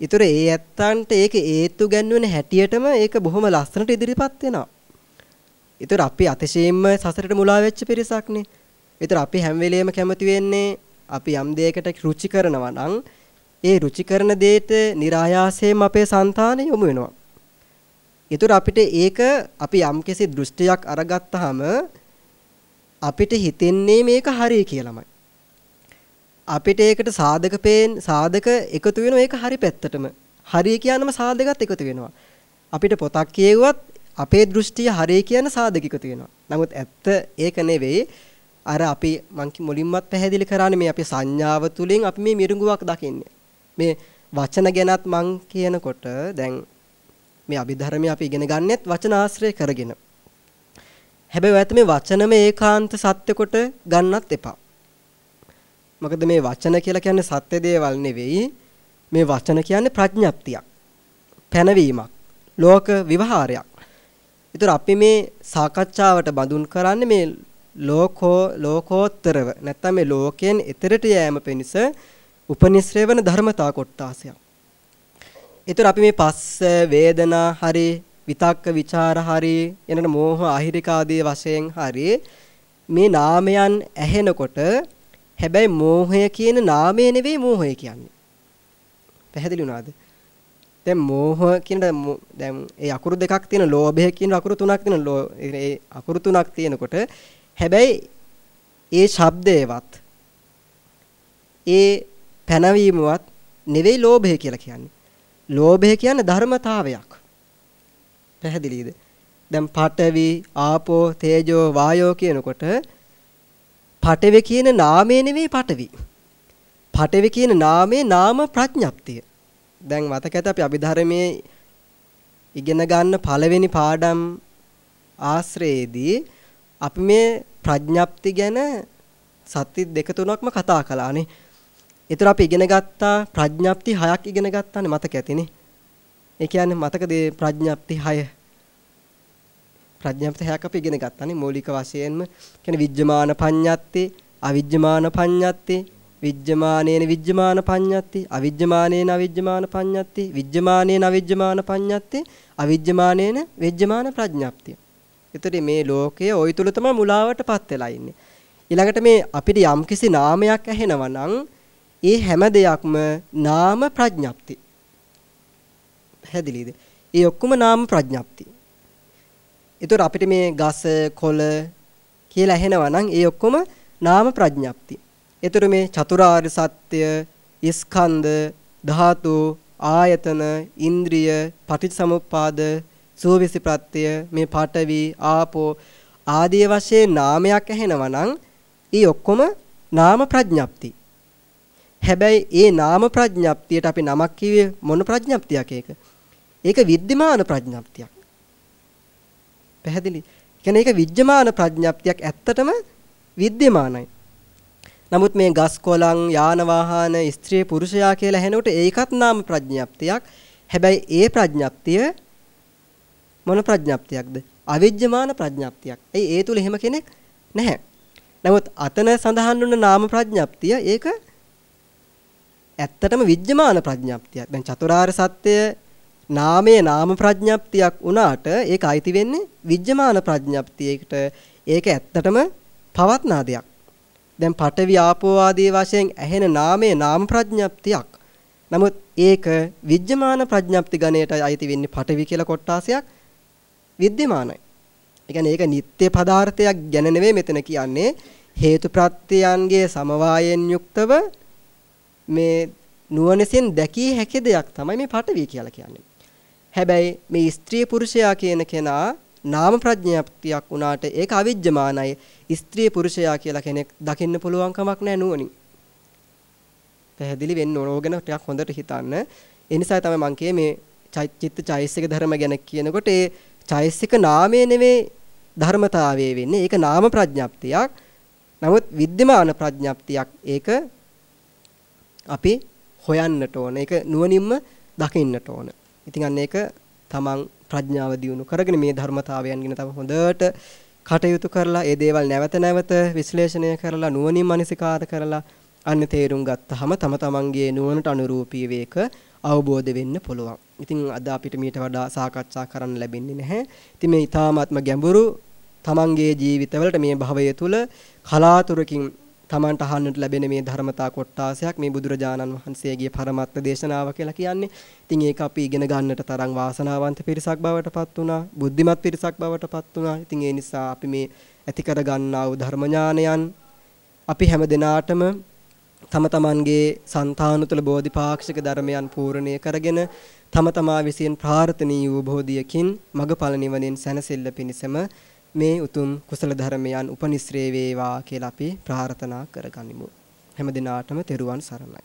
ඊතර ඒ ඇත්තන්ට ඒක හේතු ගන්නවන හැටියටම ඒක බොහොම ලස්සනට ඉදිරිපත් වෙනවා. ඊතර අපි අතිශයින්ම සසරට මුලා වෙච්ච පිරිසක්නේ. ඒතර අපි හැම වෙලෙම කැමති වෙන්නේ අපි යම් දෙයකට රුචි කරනවා නම් ඒ රුචි කරන දෙයට નિરાයාසයෙන් අපේ సంతාන යොමු වෙනවා. ඒතර අපිට ඒක අපි යම්කිසි දෘෂ්ටියක් අරගත්තාම අපිට හිතෙන්නේ මේක හරි කියලාමයි. අපිට ඒකට සාධක පේන සාධක එකතු වෙනවා ඒක හරි පැත්තටම. හරි කියනම සාධකත් එකතු වෙනවා. අපිට පොතක් කියෙව්වත් අපේ දෘෂ්ටිය හරි කියන සාධක එකතු වෙනවා. නමුත් ඇත්ත ඒක නෙවෙයි. අර අපි මං මුලින්මත් පැහැදිලි කරානේ මේ අපේ සංඥාව තුලින් අපි මේ මිරිඟුවක් දකින්නේ. මේ වචන ගැනත් මං කියනකොට දැන් මේ අභිධර්මයේ අපි ඉගෙන ගන්නෙත් වචන ආශ්‍රය කරගෙන. හැබැයි ඔයත් මේ වචනම ඒකාන්ත සත්‍ය කොට ගන්නත් එපා. මොකද මේ වචන කියලා කියන්නේ සත්‍ය දේවල් නෙවෙයි. මේ වචන කියන්නේ ප්‍රඥප්තියක්. පැනවීමක්. ලෝක විවහාරයක්. ඒතර අපි මේ සාකච්ඡාවට බඳුන් කරන්නේ මේ ලෝකෝ ලෝකෝත්තරව නැත්නම් මේ ලෝකයෙන් එතරට යෑම පිණිස උපනිශ්‍රේ වන ධර්මතා කොටාසයක්. ඒතර අපි මේ පස්ස වේදනා හරි විතක්ක ਵਿਚාර හරි එනන මෝහ අහිරික ආදී වශයෙන් හරි මේ නාමයන් ඇහෙනකොට හැබැයි මෝහය කියන නාමය නෙවෙයි මෝහය කියන්නේ. පැහැදිලි වුණාද? දැන් මෝහ කියන දැන් ඒ අකුරු දෙකක් තියෙන ලෝභය කියන අකුරු තුනක් තියෙන ඒ අකුරු තුනක් තියෙනකොට හැබැයි ඒ ශබ්දේවත් ඒ පැනවීමවත් නෙවෙයි ලෝභය කියලා කියන්නේ. ලෝභය කියන්නේ ධර්මතාවයක්. පැහැදිලිද? දැන් පඨවි, ආපෝ, තේජෝ, වායෝ කියනකොට පඨවි කියන නාමය නෙවෙයි පඨවි. පඨවි කියන නාමේ නාම ප්‍රඥප්තිය. දැන් මතකද අපි අභිධර්මයේ ඉගෙන ගන්න පළවෙනි පාඩම් ආශ්‍රයේදී අපි මේ ප්‍රඥප්ති ගැන සති දෙක තුනක්ම කතා කළානේ. ඒතර අපි ඉගෙන ගත්තා ප්‍රඥප්ති හයක් ඉගෙන ගත්තානේ මතක ඇතිනේ. ඒ කියන්නේ මතකද ප්‍රඥප්ති 6? ප්‍රඥප්ති හයක් අපි ඉගෙන ගත්තානේ මූලික වශයෙන්ම කියන්නේ විජ්ජමාන පඤ්ඤත්ති, අවිජ්ජමාන පඤ්ඤත්ති, විජ්ජමානේන විජ්ජමාන පඤ්ඤත්ති, අවිජ්ජමානේන අවිජ්ජමාන පඤ්ඤත්ති, විජ්ජමානේන අවිජ්ජමාන පඤ්ඤත්ති, අවිජ්ජමානේන විජ්ජමාන ප්‍රඥප්ති. ඒතර මේ ලෝකයේ ওই තුල තමයි මුලාවටපත් වෙලා ඉන්නේ. ඊළඟට මේ අපිට යම්කිසි නාමයක් ඇහෙනවා නම් ඒ හැම දෙයක්ම නාම ප්‍රඥප්ති. පැහැදිලිද? ඒ ඔක්කොම නාම ප්‍රඥප්ති. ඒතර අපිට මේ ගස කොළ කියලා ඇහෙනවා නම් ඒ ඔක්කොම නාම ප්‍රඥප්ති. ඒතර මේ චතුරාර්ය සත්‍ය, ස්කන්ධ, ධාතු, ආයතන, ඉන්ද්‍රිය, පටිච්චසමුප්පාද, සෝවිසි ප්‍රත්‍ය, මේ පාඨවි, ආපෝ ආදී වශයෙන් නාමයක් ඇහෙනවා නම් ඒ ඔක්කොම නාම ප්‍රඥප්ති. හැබැයි ඒ නාම ප්‍රඥප්තියට අපි නමක් කිව්වේ මොන ප්‍රඥප්තියක් ඒක? ඒක විද්‍යමාන ප්‍රඥප්තියක්. පැහැදිලි? කියන්නේ ඒක විද්‍යමාන ප්‍රඥප්තියක් ඇත්තටම විද්‍යමානයි. නමුත් මේ ගස් කොළන් යාන වාහන ස්ත්‍රී පුරුෂයා කියලා හැනකොට ඒකත් නාම ප්‍රඥප්තියක්. හැබැයි ඒ ප්‍රඥප්තිය මොන ප්‍රඥප්තියක්ද? අවිද්‍යමාන ප්‍රඥප්තියක්. ඒ ඒ තුල එහෙම කෙනෙක් නැහැ. නමුත් අතන සඳහන් වුණ නාම ප්‍රඥප්තිය ඒක ඇත්තටම විද්‍යමාන ප්‍රඥප්තියක්. දැන් චතුරාර්ය සත්‍ය නාමයේ නාම ප්‍රඥප්තියක් වුණාට ඒක අයිති වෙන්නේ විද්‍යමාන ප්‍රඥප්තියකට. ඒක ඇත්තටම පවත්නා දෙයක්. දැන් පඨවි ආපෝ ආදී වශයෙන් ඇහෙන නාමයේ නාම ප්‍රඥප්තියක්. නමුත් ඒක විද්‍යමාන ප්‍රඥප්ති ගණයට අයිති වෙන්නේ පඨවි කියලා කොටාසයක් විද්‍යමානයි. ඒ කියන්නේ ඒක නිත්‍ය පදාර්ථයක් ගැන නෙවෙයි මෙතන කියන්නේ හේතු ප්‍රත්‍යයන්ගේ සමவாயෙන් යුක්තව මේ නුවණසින් දැකිය හැකි දෙයක් තමයි මේ පඨවි කියලා කියන්නේ. හැබැයි මේ ස්ත්‍රී පුරුෂයා කියන කෙනා නාම ප්‍රඥාප්තියක් වුණාට ඒක අවිජ්ජමානයි. ස්ත්‍රී පුරුෂයා කියලා කෙනෙක් දකින්න පුළුවන් කමක් නැහැ නුවණින්. පැහැදිලි වෙන්න ඕන ඕගෙන ටිකක් හොඳට හිතන්න. ඒ නිසා තමයි මම කියේ මේ චිත්ත චෛසික ධර්ම ගැන කියනකොට ඒ චෛසික නාමය නෙවෙයි ධර්මතාවයේ වෙන්නේ. ඒක නාම ප්‍රඥාප්තියක්. නමුත් විද්‍යමාන ප්‍රඥාප්තියක්. ඒක අපි හොයන්නට ඕන. ඒක නුවණින්ම දකින්නට ඕන. ඉතින් අන්න ඒක තමන් ප්‍රඥාව දියුණු කරගෙන මේ ධර්මතාවයන් ගැන තව හොඳට කටයුතු කරලා ඒ දේවල් නැවත නැවත විශ්ලේෂණය කරලා නුවණින් මනසිකාර කරලා අන්න තේරුම් ගත්තාම තම තමන්ගේ නුවණට අනුරූපී වේක අවබෝධ වෙන්න පුළුවන්. ඉතින් අද අපිට මීට වඩා සාකච්ඡා කරන්න ලැබෙන්නේ නැහැ. ඉතින් මේ ඊ타මාත්ම ගැඹුරු තමන්ගේ ජීවිතවලට මේ භවය තුල කලාතුරකින් තමන්ට අහන්නට ලැබෙන මේ ධර්මතා කොටාසයක් මේ බුදුරජාණන් වහන්සේගේ පරමත්ත දේශනාව කියලා කියන්නේ. ඉතින් ඒක අපි ඉගෙන ගන්නට තරම් වාසනාවන්ත පිරිසක් බවට පත් වුණා. බුද්ධිමත් පිරිසක් බවට පත් වුණා. ඉතින් ඒ නිසා අපි මේ ඇති කර ගන්නා වූ ධර්ම ඥානයන් අපි හැම දිනාටම තම තමන්ගේ సంతාන තුළ බෝධිපාක්ෂික ධර්මයන් පූර්ණණය කරගෙන තම තමා විසින් ප්‍රාර්ථනීය වූ බෝධියකින් මගඵල නිවනින් සැනසෙල්ල පිණිසම මේ උතුම් කුසල ධර්මයන් උපනිශ්‍රේ වේවා කියලා අපි ප්‍රාර්ථනා කරගනිමු. හැම දිනාටම තෙරුවන් සරණයි.